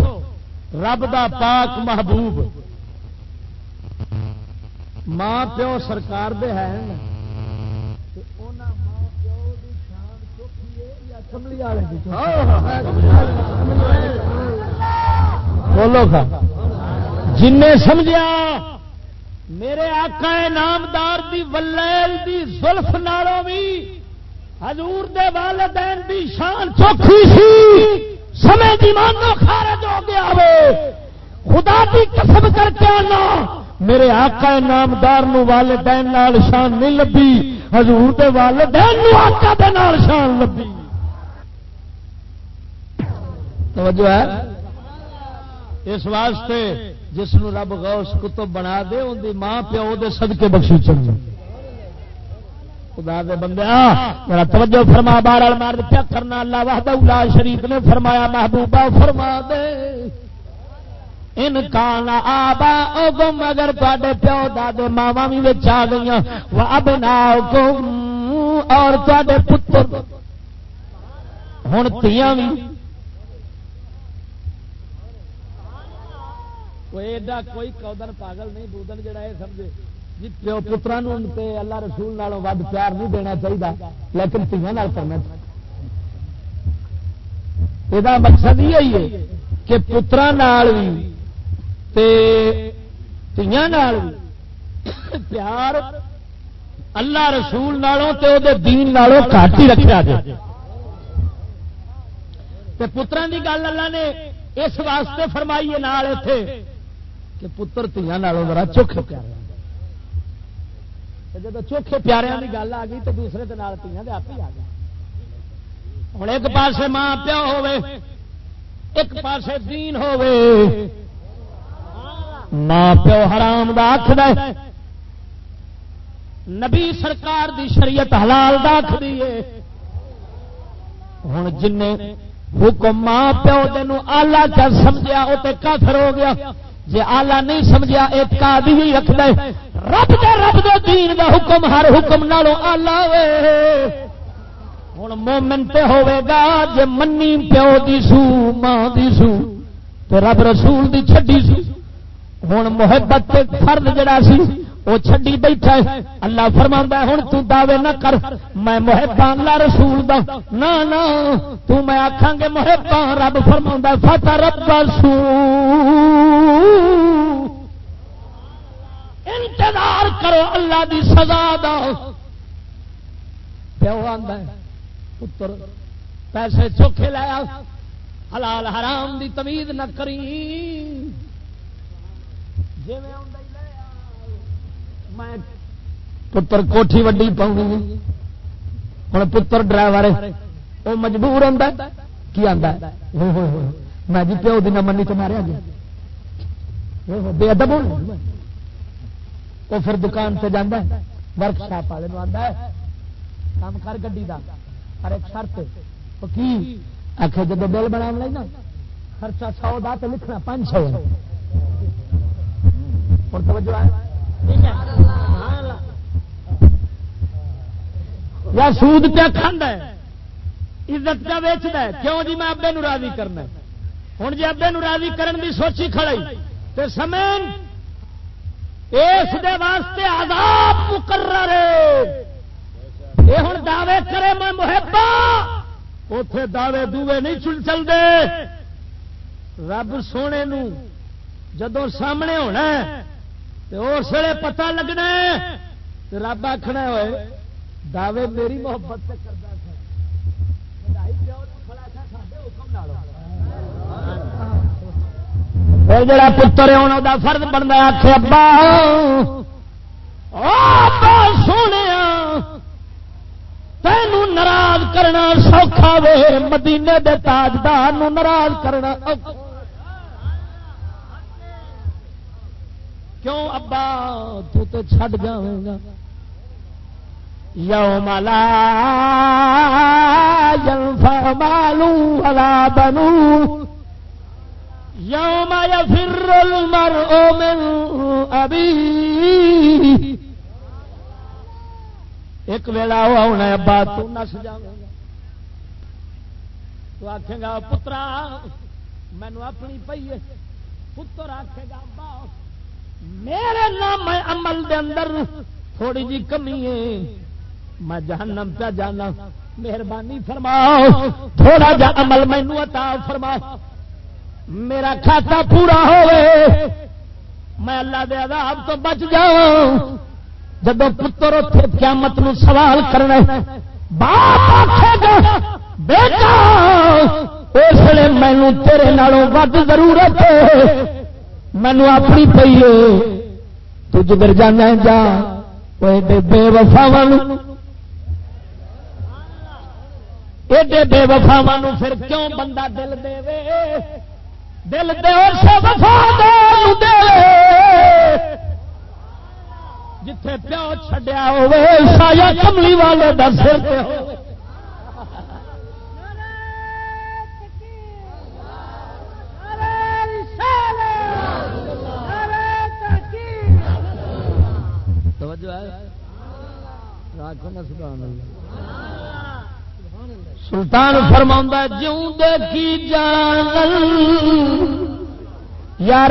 رب دا پاک محبوب۔ ماں پیو سرکار دے ہیں بولو جن سمجھا میرے آقا نامدار دی ولیل دی زلف نالوں بھی حضور دے والدین دی شان چوکھی سی سمے دی مانو خارج ہو گیا وے خدا دی قسم کر کے آنا۔ میرے آقا نامدار نو والدین نال شان نہیں لبھی۔ حضور دے والدین نو آقا دے نال شان لبھی۔ توجہ ہے؟ اس واسطے جس نو رب غوث کتب بنا دے، ان دی ماں پیو دے صدقے بخشی چل خدا دے بندے میرا توجہ فرما بار مرد کیا کرنا اللہ وحدہ لا شریف نے فرمایا، محبوبہ فرما دے۔ ان کان آبا گم اگر تے پیو دادے ماوا بھی آ گئی وہ اب نہ اور تے پتر۔ ہوں تیاں بھی کوئی کودن پاگل نہیں، بودن جڑا یہ سمجھے؟ جی پیو پترا اللہ رسول ود پیار نہیں دینا چاہیے لیکن تیاں کرنا یہ مقصد یہ ہے کہ پترا پیار اللہ رسول نالوں تے او دے دین نالوں گھٹ ہی رکھا جائے پترا کی گل اللہ نے اس واسطے فرمائی ہے نال اتے کہ پتر تیاں ذرا چوکھے پیارے جب چوکھے پیارے کی گل آ گئی تو دوسرے تیاں دے آپ ہی آ گئے ہوں ایک پاسے ماں پیو ہو ایک پاسے دین ہو ماں پیو حرام دا آخر نبی سرکار دی شریعت حلال دا آخ ہوں جن حکم ماں پیو دن آلہ چل سمجھا وہ کافر ہو گیا۔ جی آلہ نہیں سمجھا ایک بھی رکھ دے رب دے رب دے دین دا حکم، ہر حکم نالو آلہ ہوں مومن تے ہوے گا، جے منی پیو دی سو، ماں دی سو تو رب رسول دی چھڈی سی ہوں محبت فرد جڑا سی، وہ چھڈی بیٹھا ہے۔ اللہ فرما ہوں تو دعوے نہ کر، میں محبا اللہ رسول دا۔ نہ نہ، تو میں آخا گے محبا رب فرما فتح رب انتظار کرو اللہ دی سزا دا۔ پیو آدھا پتر، پیسے چوکھے لایا حلال حرام دی تمیز نہ کری جی میں پتر کوٹھی وڈی پاؤں ہوں پتر ڈرائیور وہ مجبور ہوتا کی آتا میں جی پیو دن منی تو ماریا گیا بے ادب وہ پھر دکان سے جانا ورک شاپ والے آتا ہے کام کر گی کا ہر ایک شرط کی آخر جب بل بنا لینا خرچہ سو دا تو لکھنا پانچ سو ہوں توجہ یا سود پیا کھانا عزت پیا ویچتا ہے؟ کیوں جی میں ابے راضی کرنا ہوں جی ابے راضی کرن دی سوچی کھڑائی تو سمین اس دے واسطے عذاب مقرر یہ ہوں دعوے کرے میں محبا اتے دعوے دوے نہیں چل چلتے رب سونے نو جدو سامنے ہونا اس ویلے پتا لگنا رب آخنا ہوئے دعوے میری محبت سے کرتا جڑا پتر ہے فرد بنتا آخ ابا سونے تین ناراض کرنا سوکھا وے، مدینے دے تاجدار ناراض کرنا کیوں ابا تو تے چھڈ جاویں گا؟ یوم لا ينفع مال ولا بنون۔ یوم یفر المرء من ابی ایک ویلا ہوا ہونا ابا تو نس جائے تو آخے گا، پترا مینو اپنی پی ہے۔ پتر آخے گا، ابا میرے نام عمل دے اندر، تھوڑی جی کمی ہے۔ میں جہنم پہ جانا۔ مہربانی فرماؤ۔ تھوڑا جا عمل مینو عطا فرماؤ۔ میرا کھاتا پورا ہوئے۔ میں اللہ دے عذاب تو بچ جاؤں۔ جب پتر اتنے قیامت نو سوال کرنا باپ آخے گا، بیٹا، اس لیے مینو تیرے نالوں ود ضرورت مینو اپنی پی تو جدھر جانا جا۔ بے وفاو ایڈے بے وفاوا پھر کیوں بندہ دل دے دل دے وفا دے۔ جتھے پیو چھڈیا ہوئے کملی والے دس سلطان فرما جوں دے کی جان یار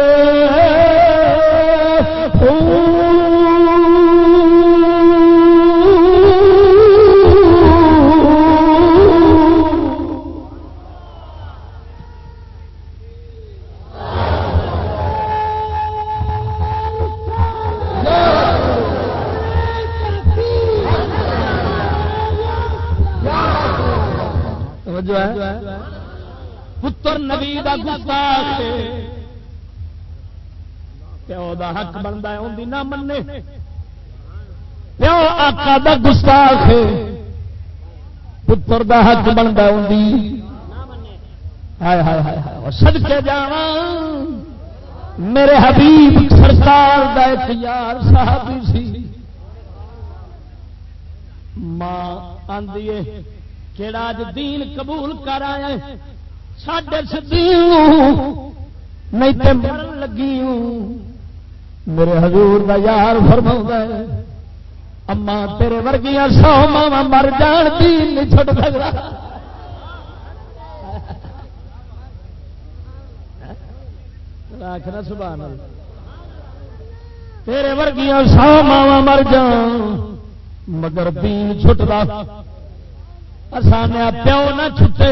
مردار پیو دا حق بنتا ہے ان نہ منے پیو آقا دا گستاخ پتر دا حق بنتا ہے ان سد کے جا میرے حبیب سرکار دا ایک یار صحابی سی۔ ماں آدھی کہڑا اج دین قبول کر آیا ساڈے سدی نہیں تے مرن لگی ہوں میرے حضور دا یار فرما اما تیرے ورگیاں سو ماوا مر جان تین نہیں چھٹ سکتا آخر سبحان تیرے ورگیاں سو ماوا مر جان مگر دین چھٹتا آسانیا پیو نہ چھٹے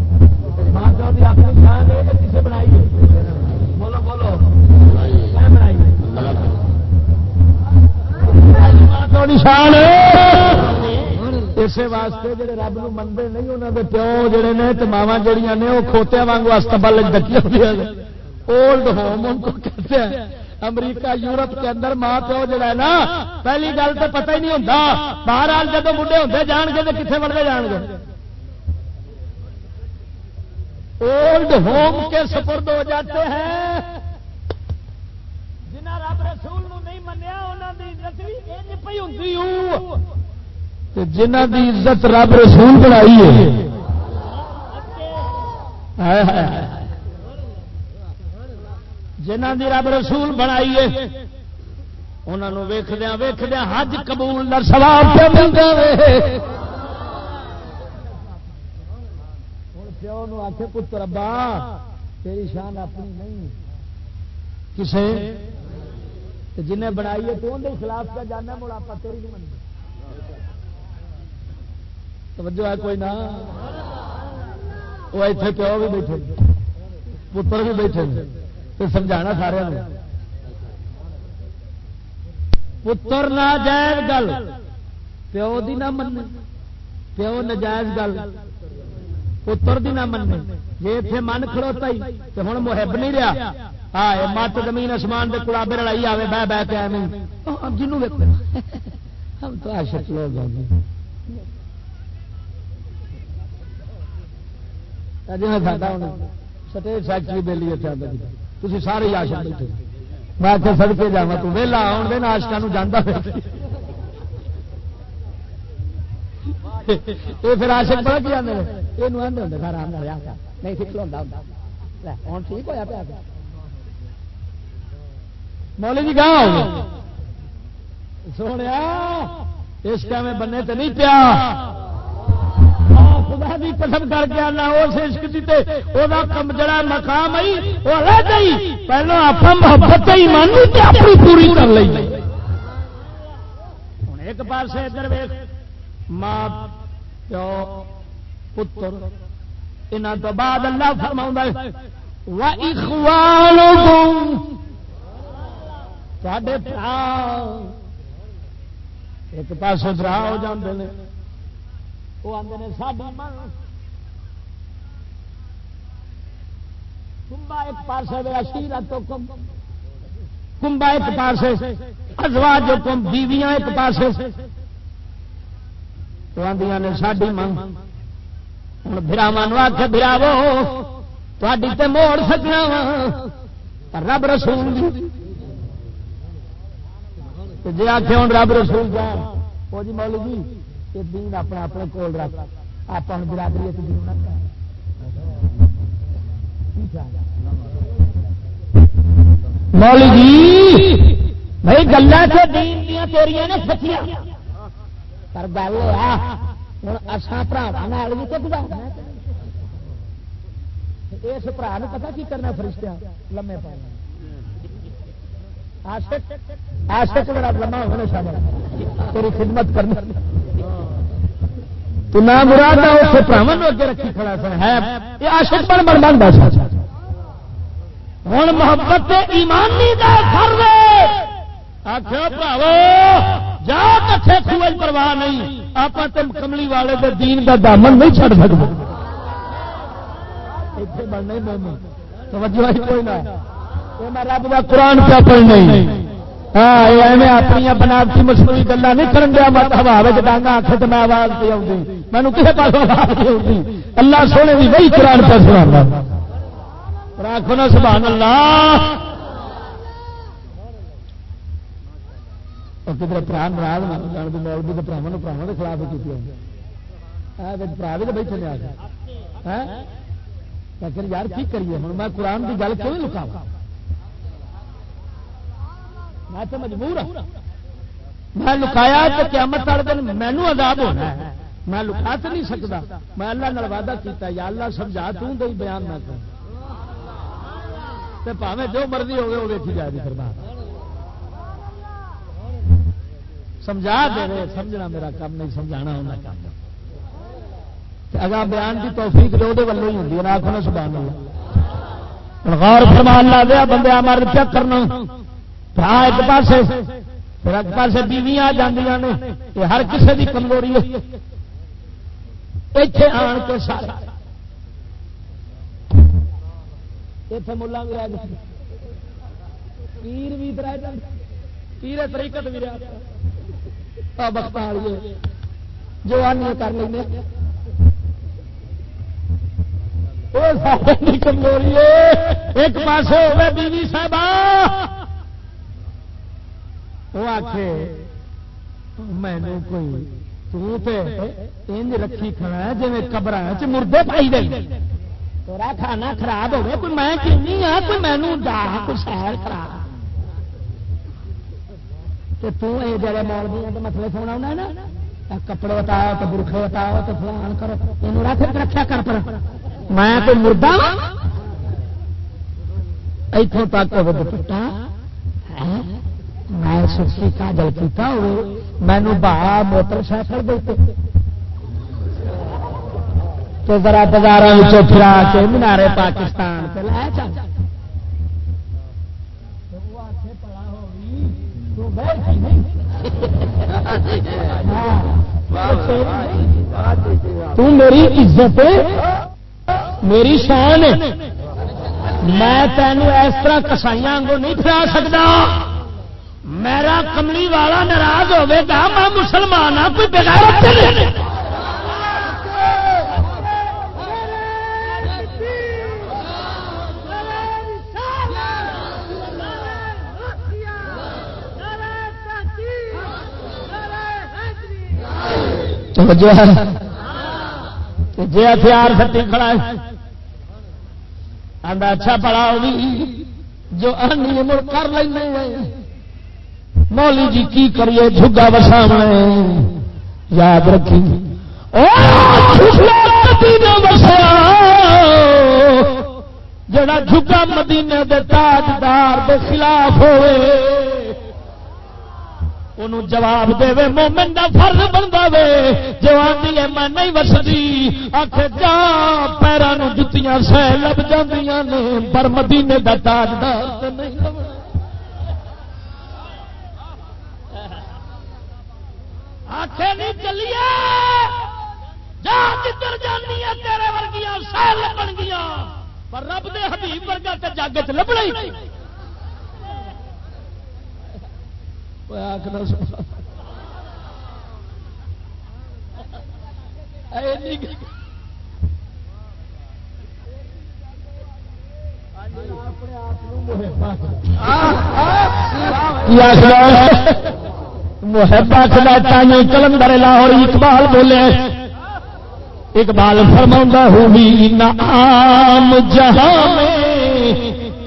بنائی بولو بولو। بنائی اسی واسطے جڑے رب نو منگے نہیں انہوں دے پیو جڑے نے تو ماوا جڑیاں نے وہ کھوتیا وانگو استبل ڈکی ہوتی اولڈ ہوم ان کو کہتے ہیں۔ امریکہ یورپ کے اندر ماں پیو جڑا ہے نا پہلی گل تو پتہ ہی نہیں ہوتا باہر جب بڑھے ہوتے جان گے تو کتنے بڑھتے جان گے اولڈ ہوم کے سپرد ہو جاتے ہیں جنہ رب رسول نہیں منیا عزت بھی پی ہوں جنہ کی عزت رب رسول بنائی ہے جنہ دی رب رسول بنائیے انہوں ویخدیا ویخدیا حج قبول کا سواب پہ مل جائے پیو آخ پتر ابا، تیری شان اپنی نہیں۔ کسے؟ جنہیں بنائی ہے، تو اندر خلاف کا جانا مڑ آپ تیری نہیں منگا توجہ ہے کوئی نہ؟ وہ اتنے پیو بھی بیٹھے پتر بھی بیٹھے تو سمجھا سارا پتر نہ جائز گل، پیو دی نہ من پیو نجائز گل۔ پتر دی نہ من جی اتنے من کھڑوتا ہی تو ہوں محب نہیں رہا ہاں مت زمین آسمان کے کلابے لڑائی آئے بہ بہ کے ایویں جنوں ہم تو عاشق لوگ ہیں جی سٹیج فیکٹری دلی اتنے تھی سارے آشک بیٹھے میں آخر سڑکے جا تو ویلا آن دن آشکا جانا یہ پھر آشک بڑا کی آدھے یہ آدھے ہوں گھر آنا نہیں ٹھیک ہوتا ہوں ہوں ٹھیک ہوا پیا مولی جی گاہ سونے اس ٹائم بننے تو نہیں پیا خدا بھی قسم کر کے آنا اس عشق کی کم جڑا مقام آئی وہ رہ گئی پہلو آپ محبت ہی مان اپنی پوری کر لی ایک پاس ادھر ویخ ماں، پیو، پتر یہاں تو بعد اللہ فرما ایک پاس برا ہو جاتے ہیں وہ آتے ہیں ساڈی من۔ کمبا ایک پاس اشیر تو کم کمبا ایک پاس ازوا جو کم بیویاں ایک پاس تو آدیا نے ساڈی من ہوں براوا آخ براو تھی تے موڑ سکنا وا. رب رسول جی آخ ہوں رب رسول جا وہ جی مول جی یہ دین اپنا اپنے کول رکھ۔ آپ برادری دین مولی جی بھائی گلا تو دین دیا تیریا نے سچیاں۔ پر گل ہوا ہوں اصا برا بھی تو گزارنا اس برا نے پتا کی کرنا فرشتہ لمے پانا آشک میرا لما ہونے شامل تیری خدمت کرنا تو مراد اسے اگے رکھی کھڑا سا ہے۔ یہ بن بس ہوں محبت آخر جا کٹھے خوج پرواہ نہیں۔ آپ تم کملی والے دے دین کا دامن نہیں چڑھ سکتے توجہ کوئی نہ۔ میں رب کا قرآن پہ پڑھنا ہاں اپنی بناوٹی مصنوعی گلا نہیں کرن دیا۔ مت ہوا ڈانگا آخ تو میں آواز پہ آؤں مینو کسی پاس آواز پہ آؤں اللہ سونے بھی وہی قرآن پہ سنا راکھو نا، سبحان اللہ۔ کدھر پران ناراض نہ جان بھی مولوی کے پراوا پراوا کے خلاف کی برا بھی تو بیٹھے لیا لیکن یار کی کریے ہوں میں قرآن کی گل کیوں لکاوا میں تو مجبور ہوں میں لکایا تو قیامت والے دن مینو عذاب ہونا ہے میں لکا تو نہیں سکتا میں اللہ نال وعدہ کیتا یا اللہ سمجھا توں دے بیان نہ کر پاوے جو مرضی ہوگی وہ دیکھی جائے گی پھر بات سمجھا دے رہے، سمجھنا میرا کام نہیں، سمجھانا ہونا کام اگر بیان کی توفیق دے وہ ہی ہوتی ہے آخو نا سبحان اللہ۔ غور فرمان لا دیا بندے مر چیک کرنا۔ ایک پاس پھر ایک پاس بیویاں آ جاندیاں نے۔ یہ ہر کسی کی کمزوری ہے۔ اتے آن کے سارا اتنے ملا بھی رہ جائے پیر بھی رہ جائے پیر طریقت بھی رہا بخت والی جو آنی کر لیں کمزوری ایک پاس ہو بیوی صاحب وہ آخ مینو کوئی تج رکھی کھڑا ہے جی قبر مردے پائی دے۔ تیرا کھانا خراب ہوگا کوئی میں کہنی ہاں کوئی مینو دا، کوئی سیر خراب تو جڑے مولوی مسئلے سونا ہونا نا؟ کپڑے بتاؤ تو برخے بتاؤ تو فلان کرو یہ رکھ رکھا کر پر۔ میں تو مردہ ہاں؟ اتوں تک دوپٹا میں سچی کاجل کیا ہو مینو باہر موٹر سائیکل دیتے تو ذرا بازار پھرا کے مینارے پاکستان پہ لایا چل۔ میری عزت میری شان میں تینوں اس طرح کسائی کو نہیں پھرا سکتا میرا کملی والا ناراض ہوے گا، میں مسلمان ہوں کوئی بغیر ہے۔ جی ہتھیار سٹی کھڑا ہے۔ آدھا اچھا پڑا ہوگی جو آنی مڑ کر لیں مولی جی کی کریے جھگا بسا یاد رکھی۔ جڑا جھگا مدینے دے تاجدار دے خلاف ہوئے انہوں جواب دے مومن دا فرض بنتا وے۔ جوانی ہے، میں نہیں وسدی۔ آخ جا پیروں جتیاں سہ لب جاندیاں نے۔ پر مدینے دا تاجدار نہیں آخے نہیں چلیے۔ جا، جدھر جانی ہے، تیرے ورگیاں سہ لبن گیا پر رب دے حبیب ورگا تے جاگ چ لبنا ہی۔ اپنے محبت کلندر لاہور اقبال بولے۔ اقبال فرما ہوئی نام جہاں میں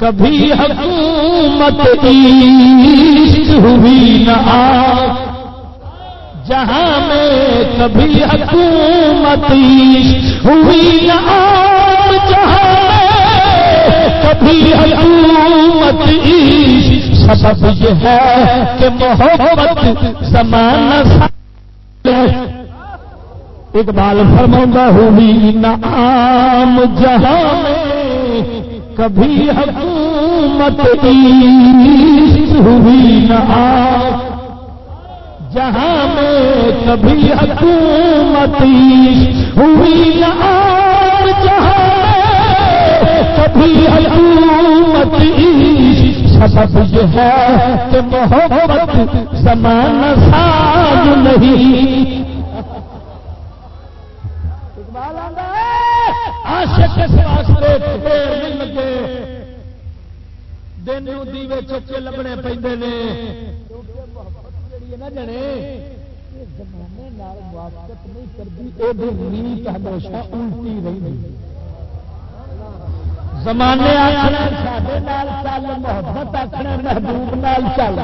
کبھی حکومت ہوئی نہ جہاں میں کبھی حکومت ہوئی نہ جہاں کبھی حکومت سبب یہ ہے کہ محبت سمان اقبال فرما ہوئی نہ جہاں میں کبھی حکومت ہوئی نہ جہاں میں کبھی حکومت ہوئی نہ جہاں کبھی حکومت سبب یہ ہے کہ محبت سمان ساز نہیں۔ لگے دن دیوے چوکے لبنے پہ جنے زمانے موافقت نہیں کرتی نیت ہمیشہ الٹی رہی زمانے چل محبت آخر محبوب نال چل۔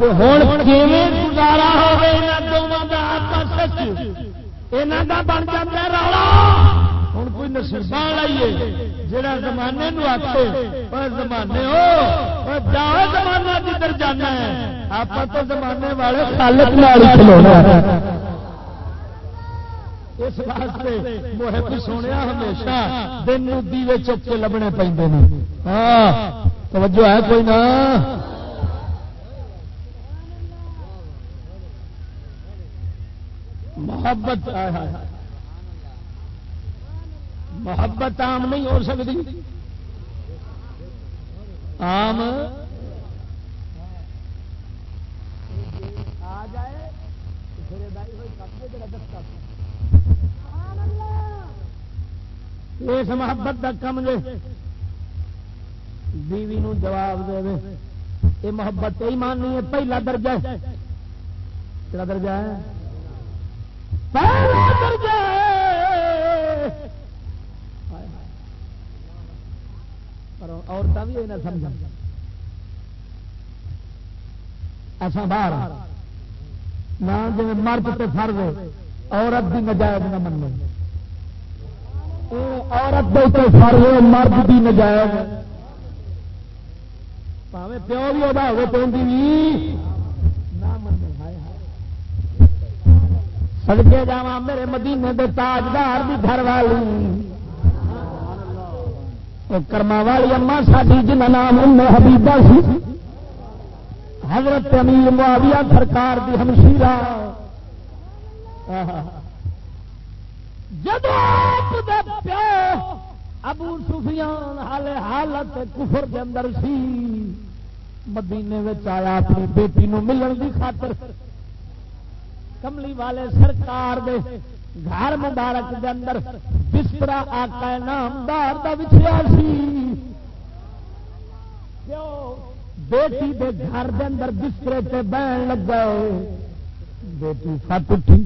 ہوں گزارا ہوگا دونوں کا آپس یہاں کا بن جاتا رولا۔ ہوں کوئی نصیبہ لائیے جہاں زمانے آتے زمانے ہو جاؤ زمانہ جدھر جانا ہے۔ آپ تو زمانے والے اس واسطے محب سونے ہمیشہ دن دیوے چپ کے لبنے پہ ہاں توجہ ہے کوئی نہ محبت آئے محبت عام نہیں ہو سکتی۔ آم اس محبت کا کم دے بیوی نو جواب دے دے۔ یہ محبت ایمان نہیں ہے، پہلا درجہ کہڑا درجہ ہے؟ پہلا درجہ عورتیں بھی یہ سمجھ ایسا باہر نہ جی مرد سے فرض عورت بھی نجائز نہ من عورت فرض مرد بھی نجائز۔ پاوے پیو بھی ادا ہو تو سڑکے جا میرے مدینے دے تاجدار بھی گھر والی۔ کرما والی اما ساری جن نام ام حبیبہ سی۔ حضرت امیر معاویہ سرکار دی ہمشیرہ۔ جب پیو ابو سفیان حال حالت کفر کے اندر سی، مدینے آیا اپنی بیٹی نو ملن دی خاطر۔ کملی والے سرکار دے گھر مبارک دے اندر بستر آقا نامدار کا بچھیا سی۔ بیٹی دے گھر دے اندر بسترے تے بہن لگ گئے بیٹی سٹ اٹھی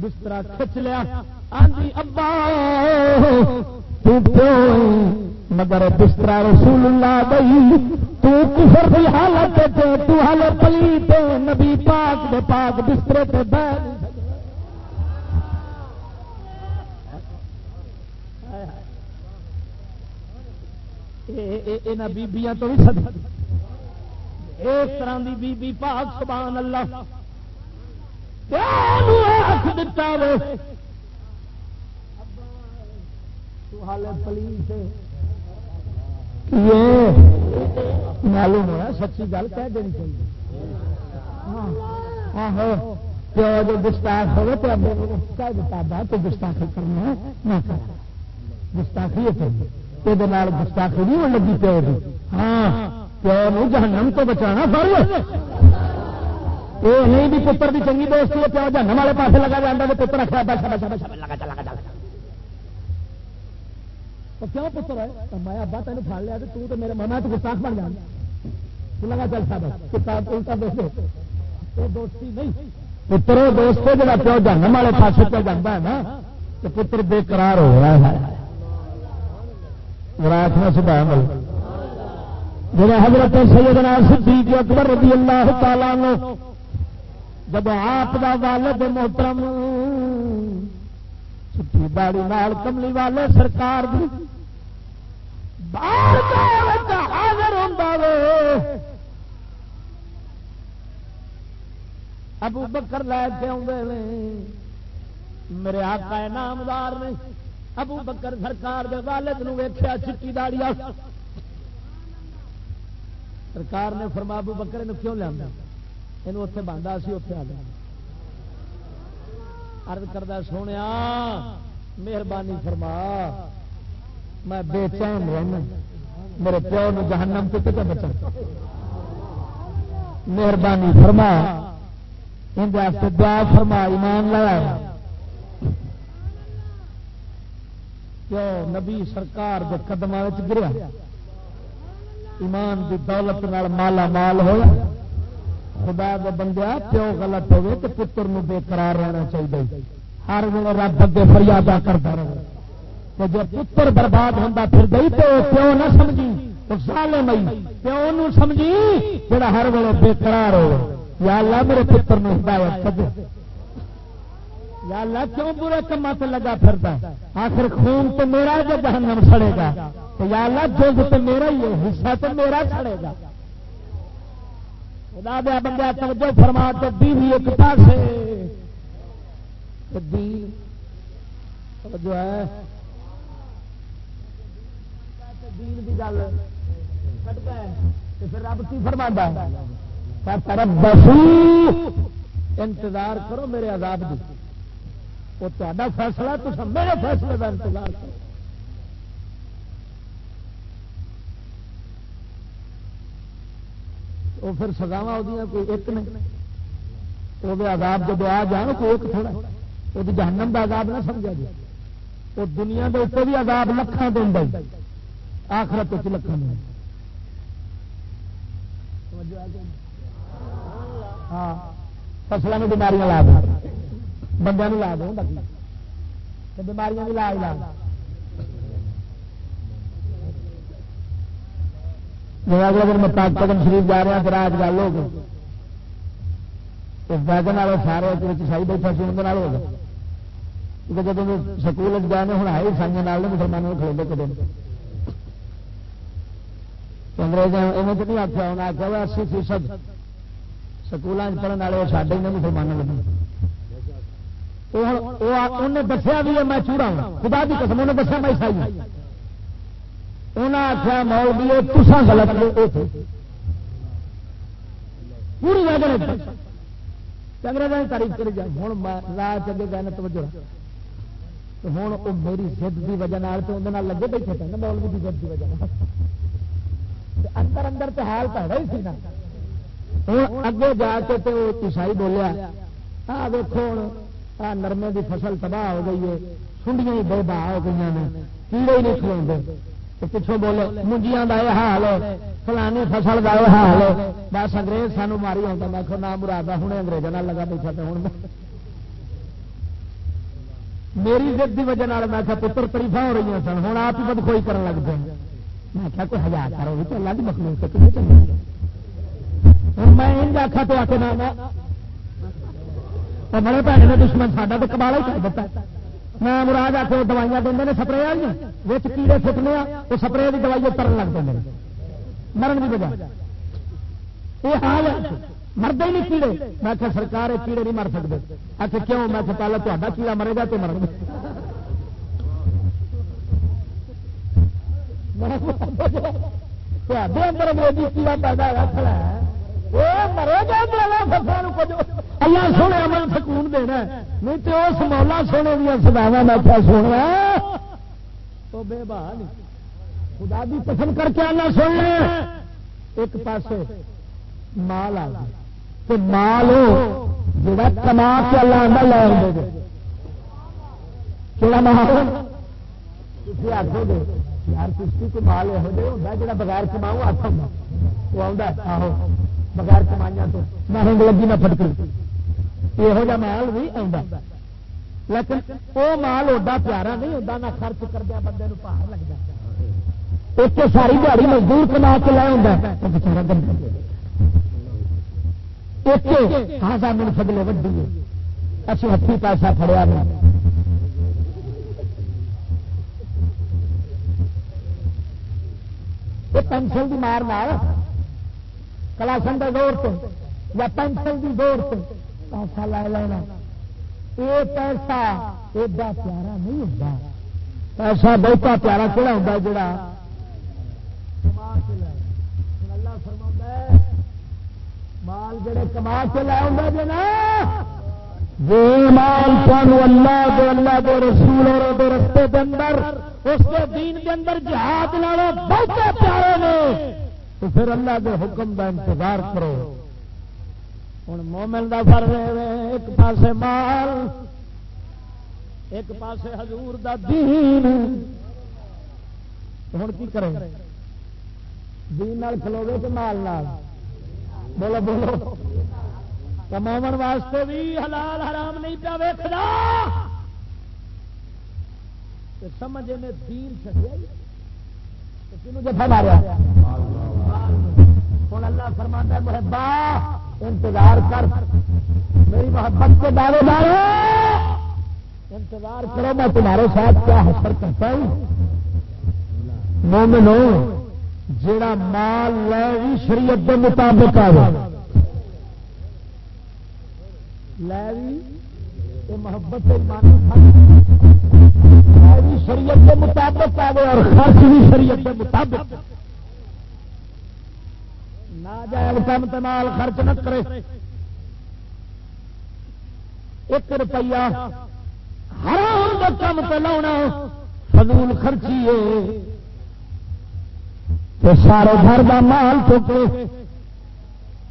بستر کھچ لیا۔ آندی ابا! مگر بستر رسول اللہ گئی تو کفر کی حالت تو حالت پلی نبی پاک دے پاک بسترے تے بہن۔ بیبیاں تو بھی سد اس طرح کی بی بی پاک، سبحان اللہ۔ دتا معلوم ہوا سچی گل کہہ دینی چاہیے۔ ہاں، ہاں، ہاں۔ پیو جو گستاخ ہوگا تو کہہ دیتا تو گستاخی کرنا ہے گستاخی ہے یہ گستاخی نہیں ہونے لگی پیو کی ہاں پیو نو جہنم تو بچانا سر یہ نہیں بھی پتر کی چنگی دوستی ہے پیو جہنم والے پاس لگا جانا تو پتر رکھا بچا بچا بچا لگا چلا چلا کیوں پتر ہے میں ابا تین پڑ لیا تو تو میرے ماما تو گستاخ بن جانا لگا چل سا کتاب الٹا دوست دوستی نہیں پتر دوست جا پیو جہنم والے پاس چل جانا ہے نا تو پتر بے قرار ہو رہا ہے مل جب حضرت سیدنا صدیق اکبر رضی اللہ تعالیٰ نو جب آپ دا والد محترم، چھٹی داڑی نال کملی والے سرکار دی حاضر ہوں ابو بکر لے کے آدھے میرے آقا نامدار نے ابو بکر سرکار دے والد نو ویخیا چٹی داڑیا سرکار نے فرما ابو بکر کیوں لیا یہ اتنے بانڈا سی اتنے آ گیا ارد کردہ سونے مہربانی فرما۔ میں بے چین رہنا۔ میرے پیو نو جہنم تو کتنے بچا مہربانی فرما۔ اندر دعا فرما، ایمان لایا نبی سرکار کے قدم گریا؟ ایمان دی دولت نال مالا مال ہو خدا دے بندیا پیو غلط ہوے تو پتر نو بے قرار رہنا چاہیے۔ ہر ویل رب اگے فریاد کرتا رہے۔ تو جب پتر برباد ہوتا پھر گئی تو پیو نہ سمجھی، تو مئی پیو نو سمجھی، جڑا ہر ویل بے قرار ہو یا اللہ میرے پتر نو ہدایت کر یا اللہ کیوں برے کما سے لگا پھرتا آخر خون تو میرا جو جہنم سڑے گا تو یا اللہ جو تو میرا ہی ہے، حصہ تو میرا سڑے گا۔ خدا دیا بندہ توجہ فرما تو بیوی ایک پاس جو ہے۔ رب کی فرما انتظار کرو میرے عذاب کی وہ تا فیصلہ تو میرے فیصلے کا انتظار کر وہ پھر سزاوا وہ کوئی ایک نے وہ آزاد جب آ جان کوئی ایک تھوڑا وہ جہنم کا آزاد نہ سمجھا جائے۔ وہ دنیا کے اتنے بھی آزاد لکھان دن گا آخرت لکھان دوں ہاں فصلوں میں بیماریاں لا دیں بندے لا دیں بیماریاں بھی لا۔ لا اگلے دن میں پاک پدم شریف جا رہا ہاں پھر آج گل ہو گئی۔ اس ویگن والے سارے سائی بیٹھا سی اندر ہو گئے کیونکہ جب سکول گئے ہوں آئے سائیں مسلمانوں کو کھلے کدے انگریز ایویں تو نہیں آخیا انہیں آخیا اسی فیصد سکول پڑھنے والے سارے ہی مسلمانوں لگے انہیں دسیا بھی ہے میں چوڑا خدا کی قسم انہیں دسیا میں عیسائی انہیں آخیا مول بھی تسا غلط پوری وجہ انگریزوں کی تاریخ کری جائے ہوں لا چلے گئے توجہ ہوں وہ میری ضد کی وجہ تو اندر لگے بیٹھے تھے نا مولوی کی ضد کی وجہ اندر اندر تو حال پڑا ہی سی نا ہوں اگے جا کے تو عیسائی بولیا ہاں دیکھو ہوں نرمے کی فصل تباہ ہو گئی ہے، سنڈیاں ہی بے باہ ہو گئی نے، کیڑے ہی نہیں کھلوتے پچھوں بولے منجیاں کا یہ حال ہے، فلانی فصل کا یہ حال ہے۔ بس انگریز سانو ماری آتا میں نہ مراد ہوں اگریزوں لگا بیٹھا تو ہوں میری ضد کی وجہ میں پتر تریفا ہو رہی سن ہوں آپ ہی بدخوئی کرن لگ پے میں کیا کوئی ہزار کرو بھی چلا جی مخلوق کتنے چلے ہوں میں ان آخا تو آ کے نہ بڑے بھائی نے دشمن ساڈا تو کبالا ہی کر دیتا میں مراد آ کے دوائیاں دیں سپرے والی وہ کیڑے فٹنے وہ سپرے کی دوائی ترن لگ پہ مرن کی وجہ یہ حال ہے مرد ہی نہیں کیڑے میں کہ سرکار کیڑے نہیں مر سکتے اچھا کیوں میں کہ پہلے تا کیڑا مرے گا تو مرن اندر انگریزی کیڑا پیدا ہوا کھڑا ہے مرے گا اللہ سونے عمل سکون دینا نہیں تو اس مولا سونے دیا سداوا میں کیا سونا تو بے بال خدا بھی پسند کر کے آنا سن ایک پاس مال آ تو مال جڑا کما کے اللہ لے دے کہڑا مال؟ تھی آخو گے یار کشتی کو مال یہو جہ ہوتا جا بغیر کماؤ آتا ہوں وہ آؤ بغیر کمائیاں تو نہ ہنگ لگی نہ فٹکری یہو جہ مال بھی آتا لیکن وہ مال ادا پیارا نہیں ہوتا نہ خرچ کردیا، بندے پہاڑ لگ جاتا ایک ساری دیہی مزدور کما کے لایا ہوں بچارا گندا ایک من فضلے وڈی ہے۔ اچھی ہاتھی پیسہ فڑیا نہیں۔ پینسل کی مار مار کلاسن کے دور سے یا پینسل کی دور سے پیسہ لے لینا۔ یہ پیسہ ایڈا پیارا نہیں ہوتا۔ پیسہ بہتا پیارا کہڑا ہوتا جڑا مال جڑے کما کے لے آؤں جی وہ مال سانو اللہ دے اللہ دے رسول اور دے رستے دے اندر، اس کے دین کے اندر جہاد لڑو بہتے پیارے نے۔ تو پھر اللہ کے حکم کا انتظار کرو۔ ہوں مومن کا فر ایک پاس مال، ایک پاس حضور دا دین۔ ہوں کی کرے دین کھلوے تو مال نال؟ بولو بولو۔ کما واسطے بھی حلال حرام نہیں پیا ویکنا سمجھ میں دین چڑیا جفا مارا ہوں اللہ فرمانا محبا، انتظار کر۔ میری محبت کے دارے دارے انتظار کرو، میں تمہارے ساتھ کیا حسر کرتا ہوں؟ مومنو جڑا مال لے بھی شریعت کے مطابق آ لے بھی محبت شریعت کے مطابق آ اور خرچ بھی شریعت کے مطابق۔ ناجائز کم تمال خرچ نہ کرے۔ ایک روپیہ حرام کا کم پہ لاؤنا فضول خرچی ہے۔ تو سارے گھر کا مال چکے۔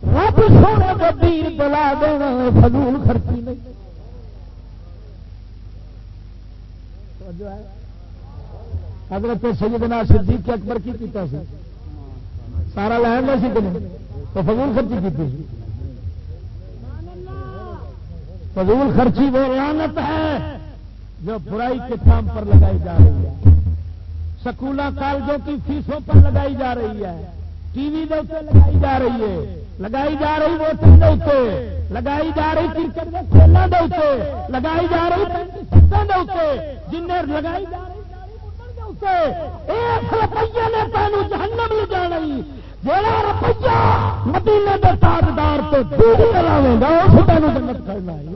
رب سونے کو دین دلا دینا فضول خرچی نہیں۔ حضرت سیدنا صدیق اکبر کی کیتا سی سارا لہن سی کہ تو فضول خرچی کی فضول خرچی وہ لانت ہے جو برائی کے کام پر لگائی جا رہی ہے۔ سکولوں کالجوں کی فیسوں پر لگائی جا رہی ہے۔ ٹی وی دے لگائی جا رہی ہے۔ لگائی جا رہی ووٹنگ دے لگائی جا رہی کرکٹ کے کھیلوں دے لگائی جا رہی دے جن لگائی جا رہی روپیے نے تینوں جہنم لے جانا جہاں روپیہ مدینے کے تاجدار تو دور کراوے گا اس تینوں جنت کرنا ہے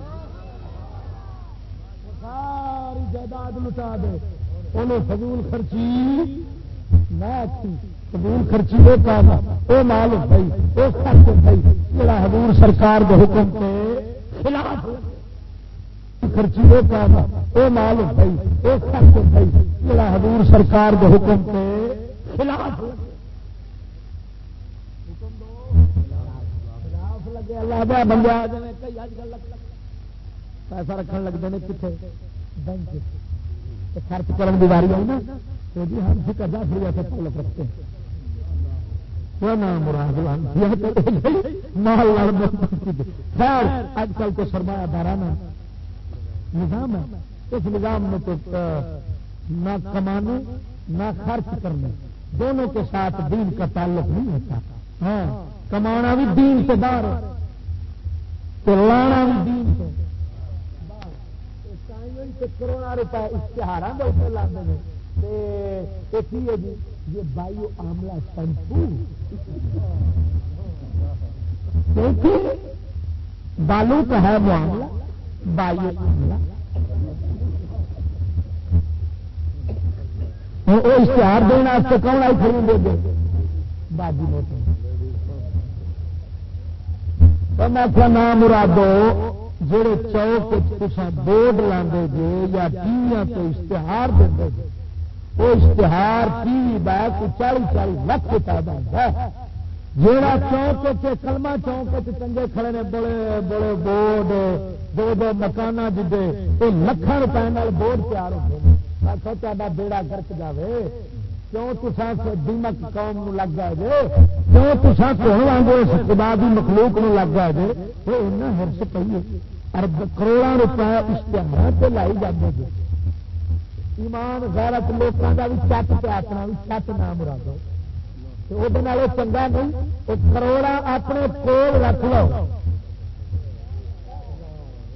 ساری جائیداد لٹا دے۔ انہیں فضول خرچی نہ فضول خرچی وہ کام وہ مال بھائی، وہ خرچ بھائی جڑا حضور سرکار کے حکم کے خلاف خرچی وہ کام وہ مال بھائی، وہ خرچ بھائی جڑا حضور سرکار کے حکم کے خلاف اللہ دیا بندہ پیسہ رکھنے لگتے ہیں کتنے بینک خرچ کرنے کی واری آئی نا۔ تو جی ہم فکر جا پھر ایسے تعلق رکھتے ہیں۔ خیر آج کل تو سرمایہ دارانہ نظام ہے۔ اس نظام میں تو نہ کمانے، نہ خرچ کرنے۔ دونوں کے ساتھ دین کا تعلق نہیں ہوتا۔ ہاں کمانا بھی دین سے باہر تو لانا بھی دین سے۔ کروڑا روپئے اشتہار جی یہ بایو آملہ شیمپو بالو تو ہے معاملہ بایو آملہ وہ اشتہار دینا کون آئی خرید دے؟ باجی موٹر میں کیا نام مرادو جڑے چوک بورڈ لاندے جے یا ٹی تو اشتہار دے جے وہ اشتہار ٹی وی کو چالی چالی لکھ پیدا جہاں چوک کلما چوک چنگے کھڑے نے، بڑے بڑے بورڈ دو دو مکان جدے وہ لکھان روپئے بورڈ تیار ہوتے میں تا بیڑا گرک جائے کیوں تسا دیمک قوم نو لگ جائے کیوں تسا کون آگے خدا کی مخلوق نو لگ جائے وہ ہرس پی ارب کروڑا روپئے اشتہار سے لائی جاتے جی ایمان غیرت لوگوں کا بھی چٹ پہ اپنا بھی چٹ نہ مرا وہ چنگا نہیں وہ کروڑا اپنے کول رکھ لو۔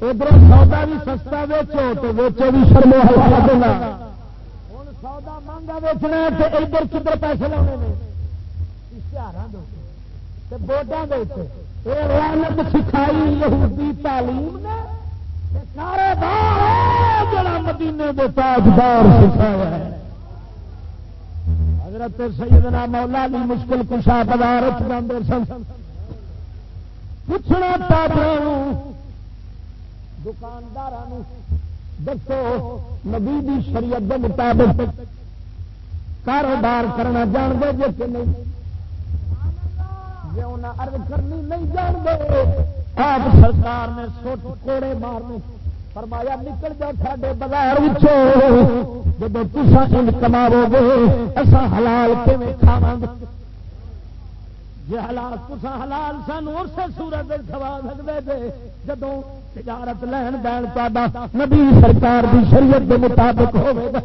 ادھر سودا بھی سستا ویچو تو ویچو بھی شرمو ہوا دینا سودا مہنگا ویچنا ادھر کدھر پیسے لاؤنے اشتہار بورڈوں کے لانت سکھائی یہودی تعلیم نے جڑا مدینے دے تاجدار سکھایا ہے۔ حضرت سیدنا مولا علی مشکل کشا بازار جاندے سن۔ پوچھنا تاجر دکاندار دسو، نبی دی شریعت کے مطابق کاروبار کرنا جان دے جی کہ نہیں. جی انہیں ارد کرنی نہیں جان دے آپ سرکار نے سوٹ کوڑے مارنے فرمایا نکل جاؤ ساڈے بغیر جب تسا ان کماو گے اصا حلال کھاوا جی حلال تسا حلال سان اسے سورت کھوا سکتے جی جب تجارت لین دین تا نبی سرکار کی شریعت کے مطابق ہوگا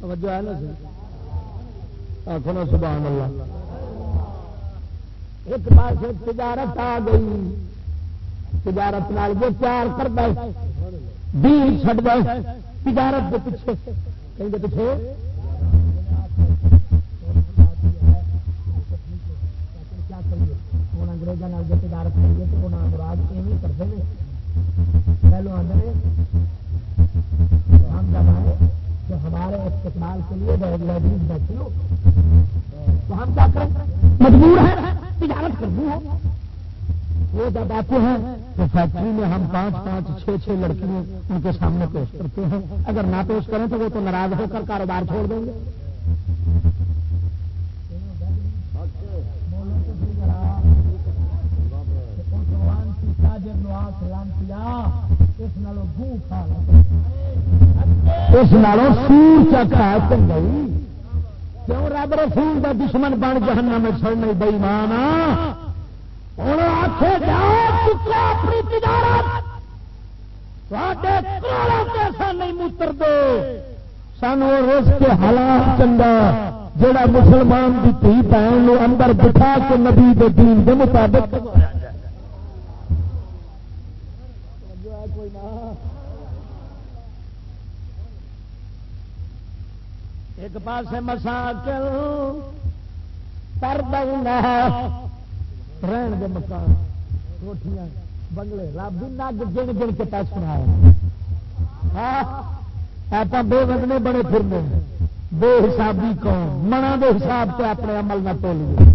توجہ ہے نا جی؟ آخو نا سبحان اللہ۔ ایک پاس تجارت آ گئی۔ تجارت نال جو پیار کر دے دین چڑ دے تجارت کے پیچھے، کہیں پیچھے؟ انگریزوں جو تجارت کریے تو انہیں مراد ایویں کرتے ہیں پہلو آدھے ہم جب آئے تو ہمارے استقبال کے لیے لیڈیز بیٹھی ہو، تو ہم کیا کریں؟ مجبور ہیں، تجارت کرنی ہو وہ جب آتے ہیں، تو فیکٹری میں ہم پانچ پانچ چھ چھ لڑکیاں ان کے سامنے پیش کرتے ہیں۔ اگر نہ پیش کریں تو وہ تو ناراض ہو کر کاروبار چھوڑ دیں گے۔ اس نالوں سور چکا چنگئی کیوں رب رسول کا دشمن بن جہنم میں سڑنے بئی مانا ہوں آخے جا اپنی تجارت۔ پیسہ نہیں متر دے سان رس کے حالات چنگا جڑا مسلمان کی تھی بہن اندر بٹھا کے نبی کے دین کے مطابق ایک پاس مساکل پر دینا رہن دے مکان روٹیاں بنگلے رب نگ گن گن کے پیس سنایا آپ بے وزنے بڑے پھرنے۔ بے حسابی قوم منا دے حساب سے اپنے عمل نہ تو لیے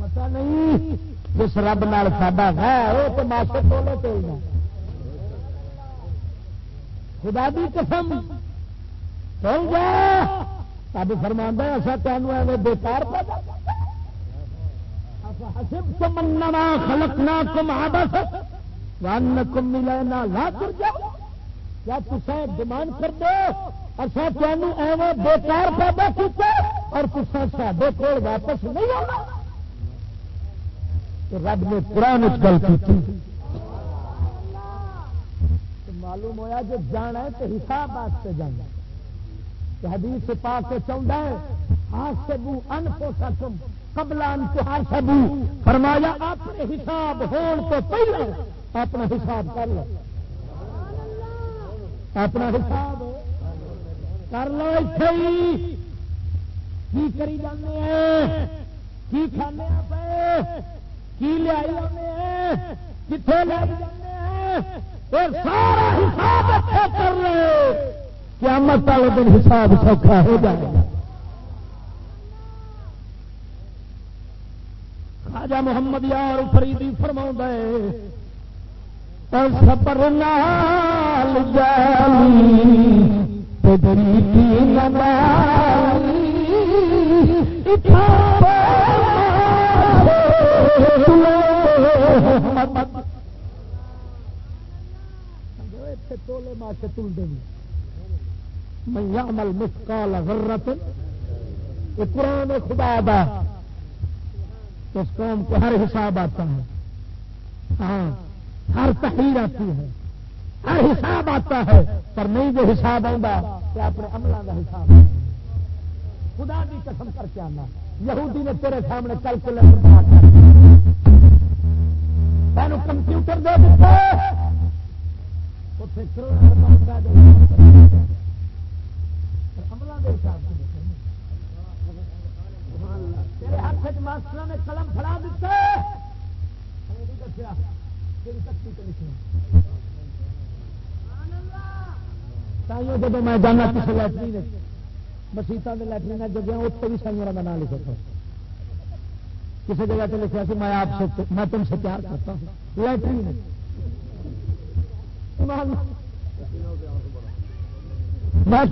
پتا نہیں جس رب نال ساڈا ہے وہ تو ماسے تولے تولنا خدا بھی قسم۔ چل جا! تب فرما ایسا تمہیں ایویں بےکار پیدا حسبتم انما خلقناكم عبثا وانكم ملنا لا ترجعون۔ کیا تسا گمان کر دو اصا تمہیں ایویں بیکار پیدا کیتا اور تسا ساڈے کول واپس نہیں آنا؟ رب نے قرآن اس گل کی معلوم ہوا جو جانا ہے تو حساب واسطے جانا ہے۔ حدیث پا کے چاہتا ہے، ہاتھ سے بو ان پوسا تم قبل انتہار سبو فرمایا، اپنے حساب ہون تو پہلے اپنا حساب کر لو۔ اپنا حساب کر لو کی کری جانے ہیں؟ کی کھانے پہ کی لیا کتنے لے جانے ہیں؟ سارا حساب اچھا کر لو۔ قیامت والے دن حساب سوکھا ہو جائے گا۔ خواجہ محمد یار فریدی فرما سفر نال تولے ماں سے تل دیں میں عمل مسکال غرت یہ قرآن خدا دا اس قوم کو ہر حساب آتا ہے۔ ہاں ہر تحریر آتی ہے۔ ہر حساب آتا ہے، پر نہیں جو حساب آؤں کہ اپنے عملوں کا حساب خدا کی قسم کر کے آنا۔ یہودی نے تیرے سامنے کل کے لے کمپیوٹر دے دیتے۔ عملوں کے سے ہاتھ ماسٹر نے قلم فڑا دیتا جب میں جانا کسی لائٹری مسیطا کے لائٹری جگہ اتنے بھی سائیوں کا نام لکھا تھا کسی جگہ پہ لکھا سی میں آپ سے میں تم سے پیار کرتا ہوں لائٹری نے میں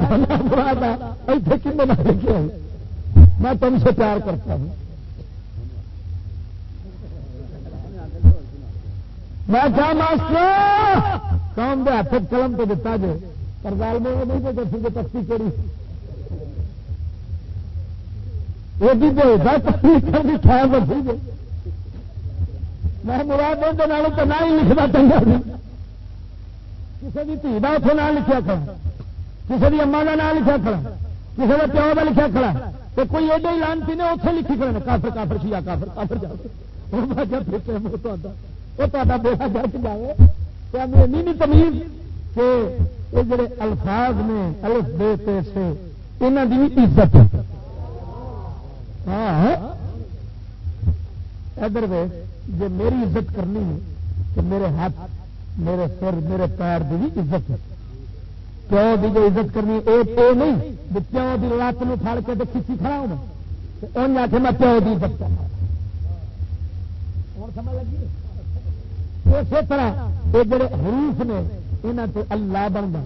لکھے میں تم سے پیار کرتا ہوں۔ میں کیا ماسٹر کام دے ہاتھ قلم تو دتا جائے پر گال میں وہ نہیں تو دسی تختی کہڑی وہ بھی دے گا کی خیال رکھی جائے میں مراد دے تو نہ ہی لکھنا چاہیے۔ کسی کی دھی کا اتوں نہ لکھا کھڑا کسی کی اما کا نام لکھا کھڑا کسی کا پیو کا لکھا کھڑا تو کوئی ایڈے لانتی نے اتنے لکھی کھڑے کافر کافر شیا کافر کافر جا وہ تا بیٹا جٹ جائے نہیں تمیز کہ یہ جڑے الفاظ نے الف بے پیسے یہاں کی بھی عزت ہاں۔ ادھر جی میری عزت کرنی ہے تو میرے ہاتھ، میرے سر، میرے پیر کی بھی عزت ہے۔ پیو کی جو عزت کرنی وہ نہیں پیو کی لت میں پڑ کے کھچی کھڑا ہونا ان آخ میں پیو کی بچہ سمجھ لگی اسی طرح یہ جڑے حروف نے یہاں سے اللہ بنتا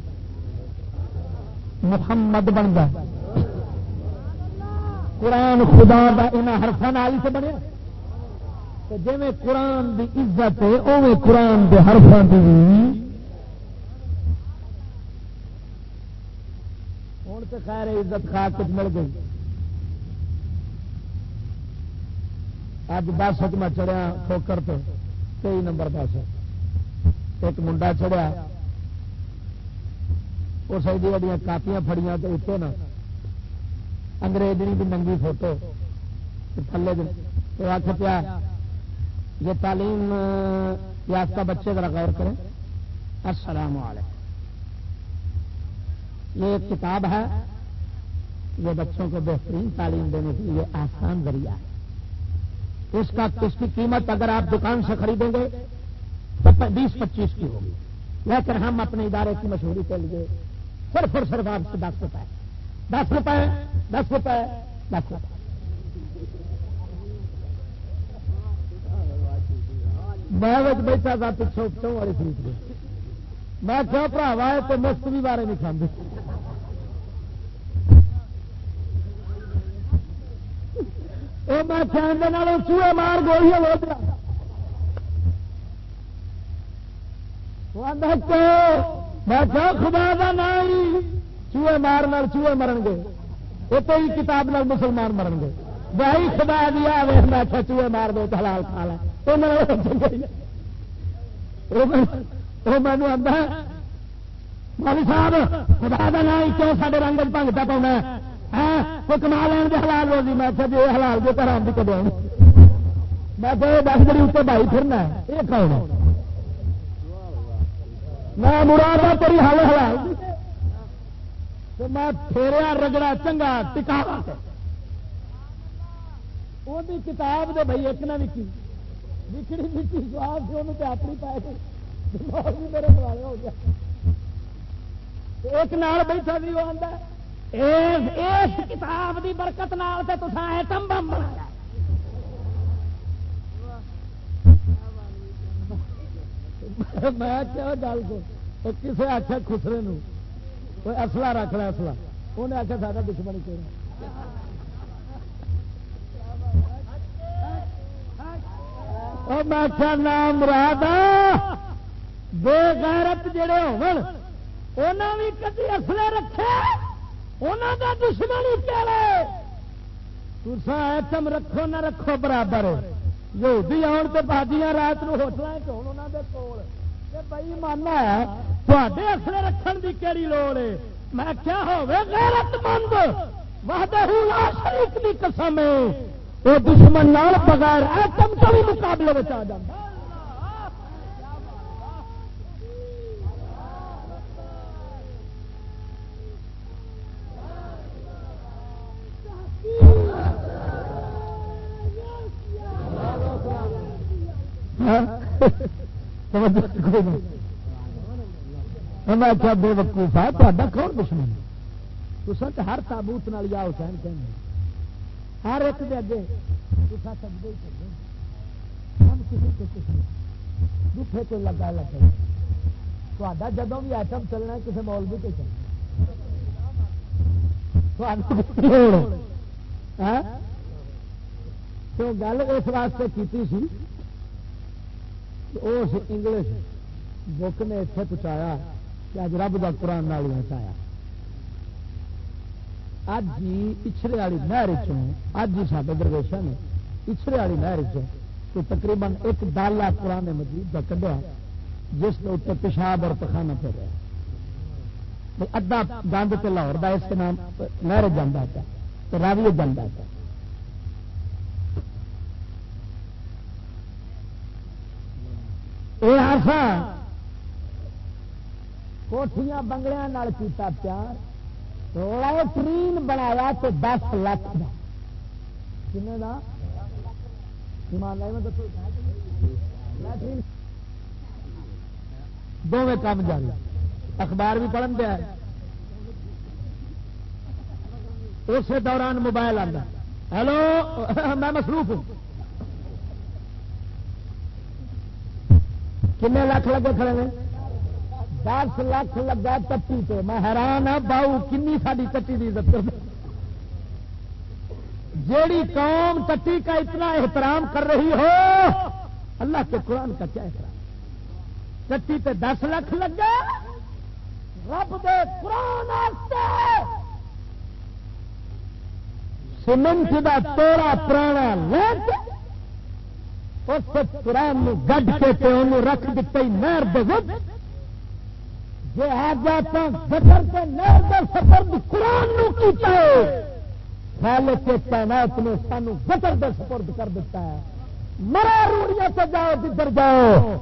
محمد بنتا قرآن خدا کا یہاں ہرفان آئی سے بنیا جی قرآن کی عزت اوے قرآن کے ہرفان کی ہوں تو خیر عزت خا کچھ مل گئی اج بس میں چڑھیا ٹھوکر تو کئی نمبر بس ایک منڈا چڑھیا۔ اس وڈیا کاپیاں فڑیاں تو اتنے نا۔ انگریزنی بھی ننگی فوٹو۔ تھلے تو آخ پیا، یہ تعلیم، یافتہ بچے ذرا غور کریں۔ السلام علیکم۔ یہ ایک کتاب ہے یہ بچوں کو بہترین تعلیم دینے کے لیے آسان ذریعہ ہے۔ اس کا اس کی قیمت اگر آپ دکان سے خریدیں گے تو بیس پچیس کی ہوگی۔ لیکن ہم اپنے ادارے کی مشہوری کے لیے صرف اور صرف آپ سے دس روپئے دس روپئے دس روپئے دس روپئے میں بیٹھا تھا پچھوں پچھوں والی خرید گئی میں کیا پڑھاوا ہے تو مفت بھی بارے نہیں کھانے وہ میں چوہے مار گوئی میں کیا خدا کا نام چوہے مار نال چوہے مرن گے وہ تو ہی کتاب نال مسلمان مرن گے بھائی خدا دیا ویس میں چوہے مار دو تو حلال کھا لا تو میں وہ مینو آتا مولوی صاحب خدا کا نام کیوں سارے رنگ پنگتا پاؤنا کوئی کما لین کے حلال روزی میں جی حلال جو کر آدمی کدو میں کہ دس بڑی اتنے بھائی پھرنا یہ کون میں مراد تیری حل حلال میں پھیریا رگڑا چنگا ٹکا وہ کتاب دے بھائی ایک نہ وکی وکڑی وکی سواد سے انہوں نے اپنی پائے دماغ میرے دوارے ہو گیا ایک نال بیٹھا بھی وہ اس کتاب کی برکت نال سے تو ایٹم بم بنایا میں کیا گل کو؟ کسی آخیا خسرے کوئی اصلا رکھ لیا اصلا انہیں آخیا سارا دشمن کہنا میں کیا نام مراد بے غیرت جڑے ہونا بھی کدی اصلے رکھے انہوں کا دشمن ہی تسا ایٹم رکھو نہ رکھو برابر۔ یہودی آن تو باجیاں رات کو ہوٹل بھائی ماننا ہے تے اصلے رکھن کی کہڑی لوڑ ہے؟ میں کیا ہوگا غیرت مند؟ وحدہ لا شریک کی قسم ہے۔ وہ دشمن نال بغیر ایٹم تو بھی مقابلے آ جاتا میں کیا بے وقوف ہے تا کون دشمن تصا تو ہر تابوت نال یا حسین کہنے ہر ایک دے اگے تصا سجدے ہی کرتے ہم کسی کو کچھ نہیں تو لگا لگا تا جدوں بھی آئٹم چلنا کسی مولوی کے چلنا گل اس واسطے کی سی اس انگلش بک نے اتنے پہنچایا کہ اج رب کا قرآن نال ہٹایا اج ہی پچھڑے والی نہر اج ہی سارے درویشا نے پچھڑے والی نہر تو تقریباً ایک ڈالا قرآن مجید کا کڈیا جس کے اتنے پیشاب اور پخانا پہ رہا ادھا گند تو لاہور کا اس کے نام نہر جانا تھا راوی جانا تھا یہ آسا کوٹیاں بنگلیا کیتا پیار لائٹرین بنایا تو دس لاکھ کا کن کا ایمانداری میں دسو لائٹرین دونوں کام جاری۔ اخبار بھی پڑھن دیا۔ اسی دوران موبائل آتا ہیلو، میں مصروف ہوں۔ کنے لاکھ لگے کھڑے ہیں دس لاکھ لگا تٹی پہ میں حیران ہاں باؤ کنی ساری تٹی کی عزت کر جیڑی قوم تٹی کا اتنا احترام کر رہی ہو، اللہ کے قرآن کا کیا احترام؟ تٹی پہ دس لاکھ لگا، رب دے قرآن سیمنٹ کا توڑا پرانا لگ اس قرآن گڈ کے انہوں رکھ دیتے نہر دے جی آ جاتا سفر کے نہر دے سفر قرآن نو کیتا ہے۔ خیال کے تعینات نے سانو گٹر دے سپرد کر دیتا ہے۔ مرا روڑیاں سے جاؤ جدھر جاؤ۔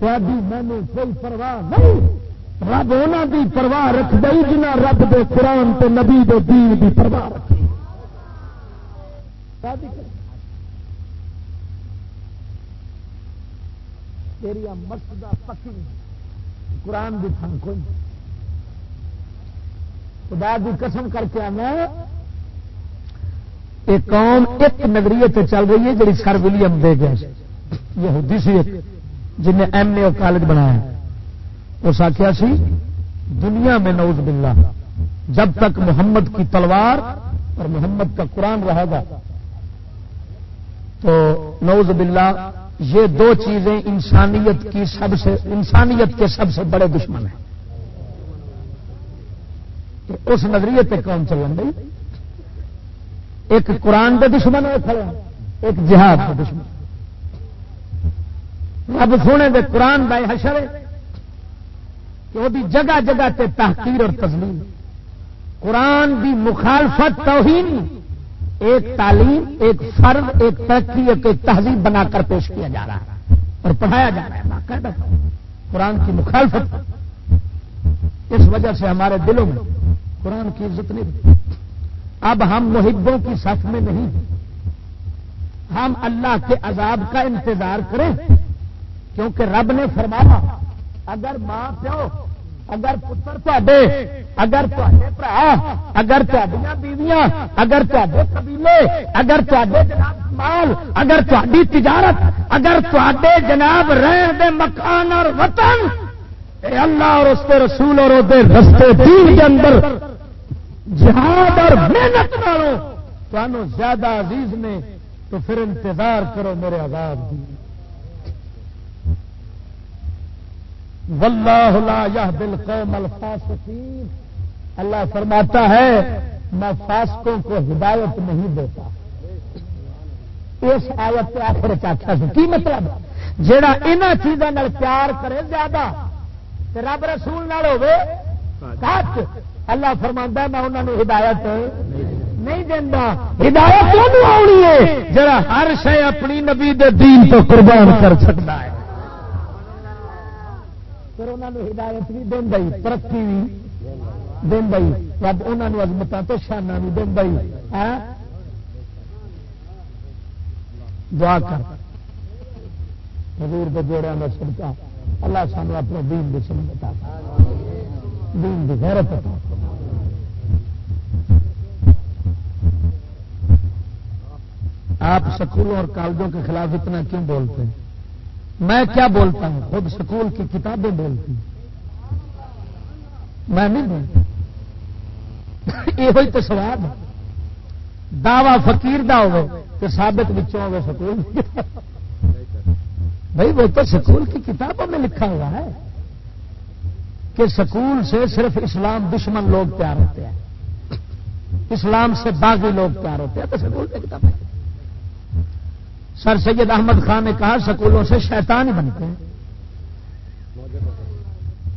تاری مینو کوئی پرواہ نہیں۔ رب انہوں دی پرواہ رکھ دئی جنہ رب دے قرآن تے نبی دے دین دی پرواہ رکھی تیری مسجد پکی قرآن بھی تھان کوئی خدا دی قسم کر کے آنا۔ ایک قوم ایک نگریت چل رہی ہے جی سر ولیم دے گیا یہودی سی جن نے ایم اے کالج بنایا۔ اس آخیا سی، دنیا میں نوز باللہ۔ جب تک محمد کی تلوار اور محمد کا قرآن رہے گا، تو نوز باللہ یہ دو چیزیں انسانیت کی سب سے انسانیت کے سب سے بڑے دشمن ہیں۔ اس نظریے پہ کون چلن گئی ایک قرآن کے دشمن ہے کھڑے ایک جہاد کے دشمن۔ رب سونے دے قرآن کا حشر ہے کہ وہ جگہ جگہ تے تحقیر اور تزلیم قرآن کی مخالفت توہین ایک تعلیم، ایک فرد ایک ترقی، ایک تہذیب بنا کر پیش کیا جا رہا ہے اور پڑھایا جا رہا ہے۔ باقاعدہ قرآن کی مخالفت اس وجہ سے ہمارے دلوں میں قرآن کی عزت نہیں اب ہم محبوں کی صف میں نہیں ہم اللہ کے عذاب کا انتظار کریں، کیونکہ رب نے فرمایا، اگر ماں پیو اگر پتر تے اگر برا اگر بیویاں، اگر تے قبیلے، اگر تے مال، اگر تجارت، اگر تے جناب رہن دے مکان اور وطن، اے اللہ اور اس کے رسول اور رستے دین کے اندر جہاد اور محنت کرو تو زیادہ عزیز نے تو پھر انتظار کرو میرے عذاب دی۔ واللہ لا يهدي القوم الفاسقين اللہ فرماتا ہے، میں فاسقوں کو ہدایت نہیں دیتا۔ اس آیت آخر چاچا سے کی مطلب؟ جہاں یہاں چیزوں پیار کرے زیادہ رب رسول نال ہوے اللہ فرما میں انہوں نے ہدایت نہیں دینا ہدایت آنی ہے؟ جڑا ہر شے اپنی نبی دے دین تو قربان کر سکتا ہے۔ پھر انہوں نے ہدایت بھی دین ترقی بھی دین رب انہوں عزمت تو شانہ بھی دین ہاں؟ دعا کر۔ حضور کے جوڑا میں سنتا اللہ سانو اپنے دین کی سن بتا دین کی غیرت بتا آپ سکولوں اور کالجوں کے خلاف اتنا کیوں بولتے ہیں؟ میں کیا بولتا ہوں؟ خود سکول کی کتابیں بولتی میں نہیں بولتا۔ یہ تو سوال دعوی فقیر دا ہو تو سابت بچوں ہوگا سکول۔ بھائی، وہ تو سکول کی کتابوں میں لکھا ہوا ہے کہ سکول سے صرف اسلام دشمن لوگ پیار ہوتے ہیں۔ اسلام سے باغی لوگ پیار ہوتے ہیں۔ تو سکول کی کتابیں۔ سر سید احمد خان نے کہا، سکولوں سے شیطان ہی بنتے ہیں۔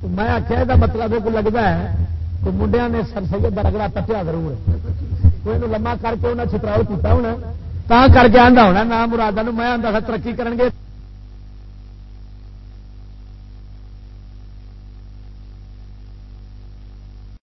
تو میں آخیا یہ مطلب کو لگتا ہے تو منڈیا نے سر سید رگڑا پٹیا ضرور کوئی لما کر کے انہیں چھتراؤ کیا ہونا تا کر کے آدھا ہونا نہ مرادہ میں آدھا ترقی کریں گے